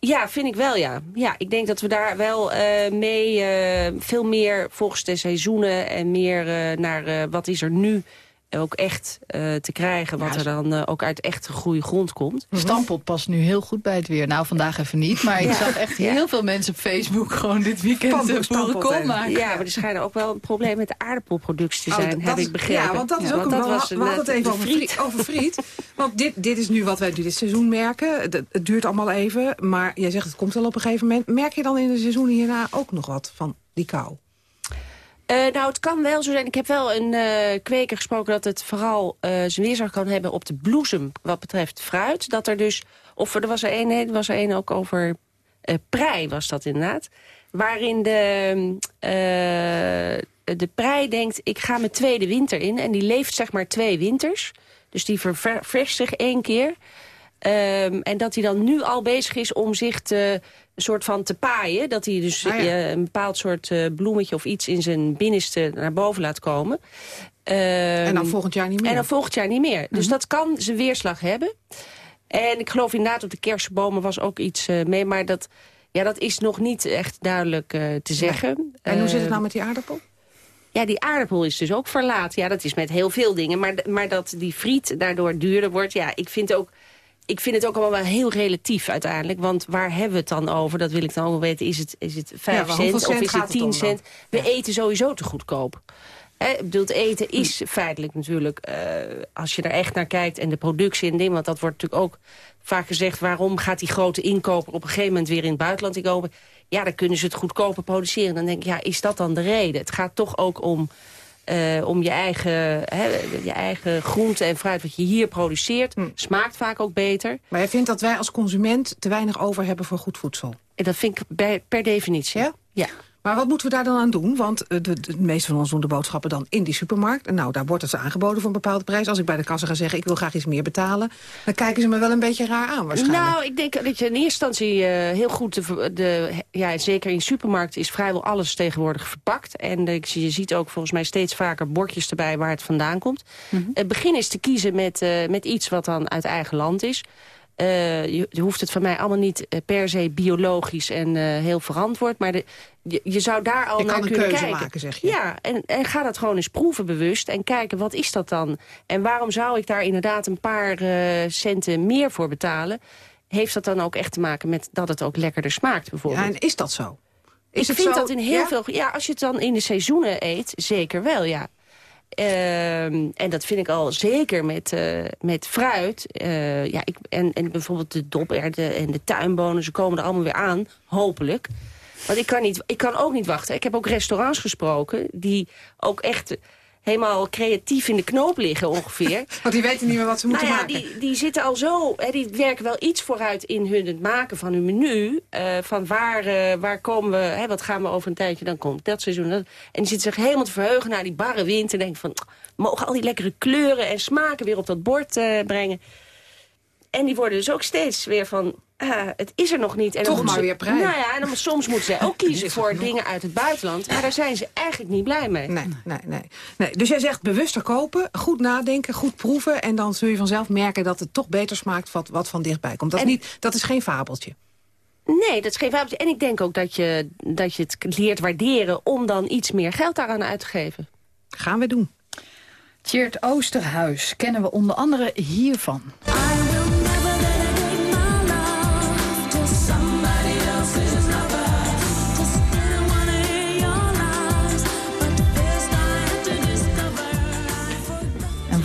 ja, vind ik wel, ja. Ja, ik denk dat we daar wel eh, mee eh, veel meer volgens de seizoenen... en meer naar wat is er nu ook echt eh, te krijgen... wat er dan eh, ook uit echte goede grond komt. Stampot past nu heel goed bij het weer. Nou, vandaag even niet. Maar ik Ja. zag echt Ja. heel veel mensen op Facebook gewoon dit weekend boerenkool even. maken. Ja, maar er schijnen ook wel een probleem met de aardappelproductie te Oh, zijn, dat heb ik begrepen. Ja, want dat is ook een... dat was we hadden het even over friet. Over friet. Want dit, dit is nu wat wij dit seizoen merken. Het, het duurt allemaal even, maar jij zegt het komt wel op een gegeven moment. Merk je dan in de seizoenen hierna ook nog wat van die kou? Eh, nou, het kan wel zo zijn. Ik heb wel een eh, kweker gesproken dat het vooral eh, zijn weerslag kan hebben op de bloesem wat betreft fruit. Dat er dus, of er was er nee, er was er één ook over prei was dat inderdaad. Waarin de, eh, de prei denkt, ik ga mijn tweede winter in. En die leeft zeg maar twee winters. Dus die ververst zich één keer. Ehm, en dat hij dan nu al bezig is om zich te, een soort van te paaien. Dat hij dus Ah, ja. eh, een bepaald soort eh, bloemetje of iets in zijn binnenste naar boven laat komen. Ehm, En dan volgend jaar niet meer. En dan volgend jaar niet meer. Dus dat kan zijn weerslag hebben. En ik geloof inderdaad op de kersenbomen was ook iets eh, mee. Maar dat, ja, dat is nog niet echt duidelijk te zeggen. En hoe zit het Ehm, nou met die aardappel? ja, die aardappel is dus ook verlaat. Ja, dat is met heel veel dingen. Maar, maar dat die friet daardoor duurder wordt... ja, ik vind, ook, ik vind het ook allemaal wel heel relatief uiteindelijk. Want waar hebben we het dan over? Dat wil ik dan ook wel weten. Is het, is het 5 Ja, maar hoeveel cent of is het het 10 om cent? We eten sowieso te goedkoop. Hè, ik bedoel, eten is feitelijk natuurlijk... eh, als je er echt naar kijkt en de productie en dingen... want dat wordt natuurlijk ook vaak gezegd... waarom gaat die grote inkoper op een gegeven moment weer in het buitenland inkopen? Ja, dan kunnen ze het goedkoper produceren. Dan denk ik, ja, is dat dan de reden? Het gaat toch ook om, eh, om je, eigen, hè, je eigen groente en fruit wat je hier produceert. Smaakt vaak ook beter. Maar jij vindt dat wij als consument te weinig over hebben voor goed voedsel? En dat vind ik bij, per definitie. Ja? Ja. Maar wat moeten we daar dan aan doen? Want eh, de, de, meeste van ons doen de boodschappen dan in die supermarkt. En nou, daar wordt het ze aangeboden voor een bepaalde prijs. Als ik bij de kassa ga zeggen, ik wil graag iets meer betalen... dan kijken ze me wel een beetje raar aan waarschijnlijk. Nou, ik denk dat je in eerste instantie eh, heel goed... De, de, ja, zeker in supermarkten is vrijwel alles tegenwoordig verpakt. En je ziet ook volgens mij steeds vaker bordjes erbij waar het vandaan komt. Het begin is te kiezen met, eh, met iets wat dan uit eigen land is. Eh, je, je hoeft het van mij allemaal niet eh, per se biologisch en eh, heel verantwoord. Maar de, je, je zou daar al Je naar kan een kunnen keuze kijken. maken, zeg je. Ja, en, en ga dat gewoon eens proeven bewust. En kijken, wat is dat dan? En waarom zou ik daar inderdaad een paar centen meer voor betalen? Heeft dat dan ook echt te maken met dat het ook lekkerder smaakt bijvoorbeeld? Ja, en is dat zo? Is ik het vind zo? dat in heel Ja? veel... Ja, als je het dan in de seizoenen eet, zeker wel, ja. Ehm, en dat vind ik al zeker met, uh, met fruit. Uh, ja, ik, en, en bijvoorbeeld de doperwten en de tuinbonen, ze komen er allemaal weer aan, hopelijk. Want ik kan, niet, ik kan ook niet wachten. Ik heb ook restaurants gesproken die ook echt helemaal creatief in de knoop liggen ongeveer. Want die weten niet meer wat ze moeten nou ja, maken. Die, die zitten al zo, hè, die werken wel iets vooruit in hun, het maken van hun menu. Uh, van waar, uh, waar komen we, hè, wat gaan we over een tijdje, dan komt dat seizoen. Dat, en die zitten zich helemaal te verheugen naar die barre wind. En denken van, mogen al die lekkere kleuren en smaken weer op dat bord uh, brengen. En die worden dus ook steeds weer van, uh, het is er nog niet. En Toch maar ze, weer prijs. Nou ja, en dan, soms moeten ze ook kiezen voor dingen uit het buitenland. Maar daar zijn ze eigenlijk niet blij mee. Nee, nee, nee, nee. Dus jij zegt bewuster kopen, goed nadenken, goed proeven... en dan zul je vanzelf merken dat het toch beter smaakt wat, wat van dichtbij komt. Dat, is niet, dat is geen fabeltje. Nee, dat is geen fabeltje. En ik denk ook dat je, dat je het leert waarderen... om dan iets meer geld daaraan uit te geven. Gaan we doen. Tjeerd Oosterhuis kennen we onder andere hiervan.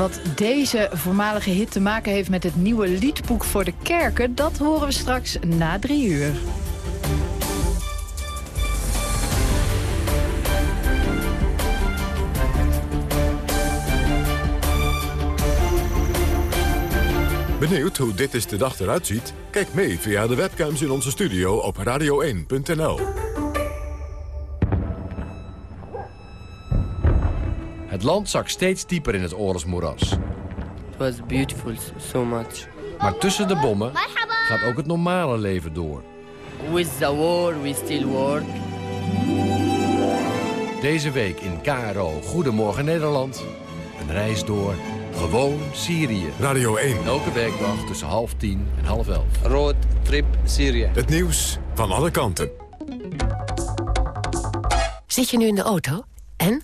Wat deze voormalige hit te maken heeft met het nieuwe liedboek voor de kerken... dat horen we straks na drie uur. Benieuwd hoe dit is de dag eruit ziet? Kijk mee via de webcams in onze studio op radio1.nl. Het land zak steeds dieper in het oorlogsmoeras. It was beautiful so much. Maar tussen de bommen gaat ook het normale leven door. With the war we still work. Deze week in KRO Goedemorgen Nederland. Een reis door gewoon Syrië. Radio 1. Elke werkdag tussen half tien en half elf. Road trip Syrië. Het nieuws van alle kanten. Zit je nu in de auto? En?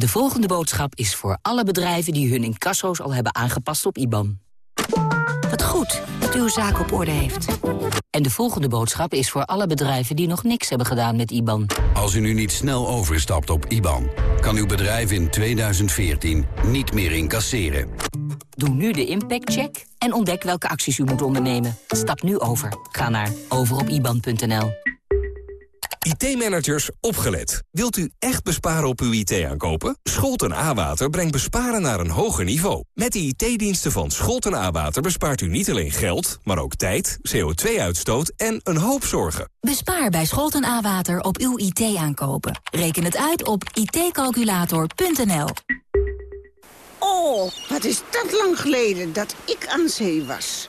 De volgende boodschap is voor alle bedrijven die hun incasso's al hebben aangepast op IBAN. Wat goed dat u uw zaak op orde heeft. En de volgende boodschap is voor alle bedrijven die nog niks hebben gedaan met IBAN. Als u nu niet snel overstapt op IBAN, kan uw bedrijf in 2014 niet meer incasseren. Doe nu de impactcheck en ontdek welke acties u moet ondernemen. Stap nu over. Ga naar overopiban.nl. IT-managers, opgelet. Wilt u echt besparen op uw IT-aankopen? Scholten A-Water brengt besparen naar een hoger niveau. Met de IT-diensten van Scholten A-Water bespaart u niet alleen geld... maar ook tijd, CO2-uitstoot en een hoop zorgen. Bespaar bij Scholten A-Water op uw IT-aankopen. Reken het uit op itcalculator.nl. Oh, wat is dat lang geleden dat ik aan zee was.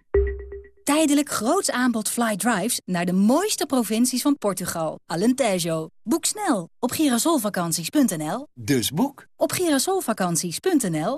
Tijdelijk groots aanbod fly drives naar de mooiste provincies van Portugal. Alentejo. Boek snel op girasolvakanties.nl. Dus boek op girasolvakanties.nl.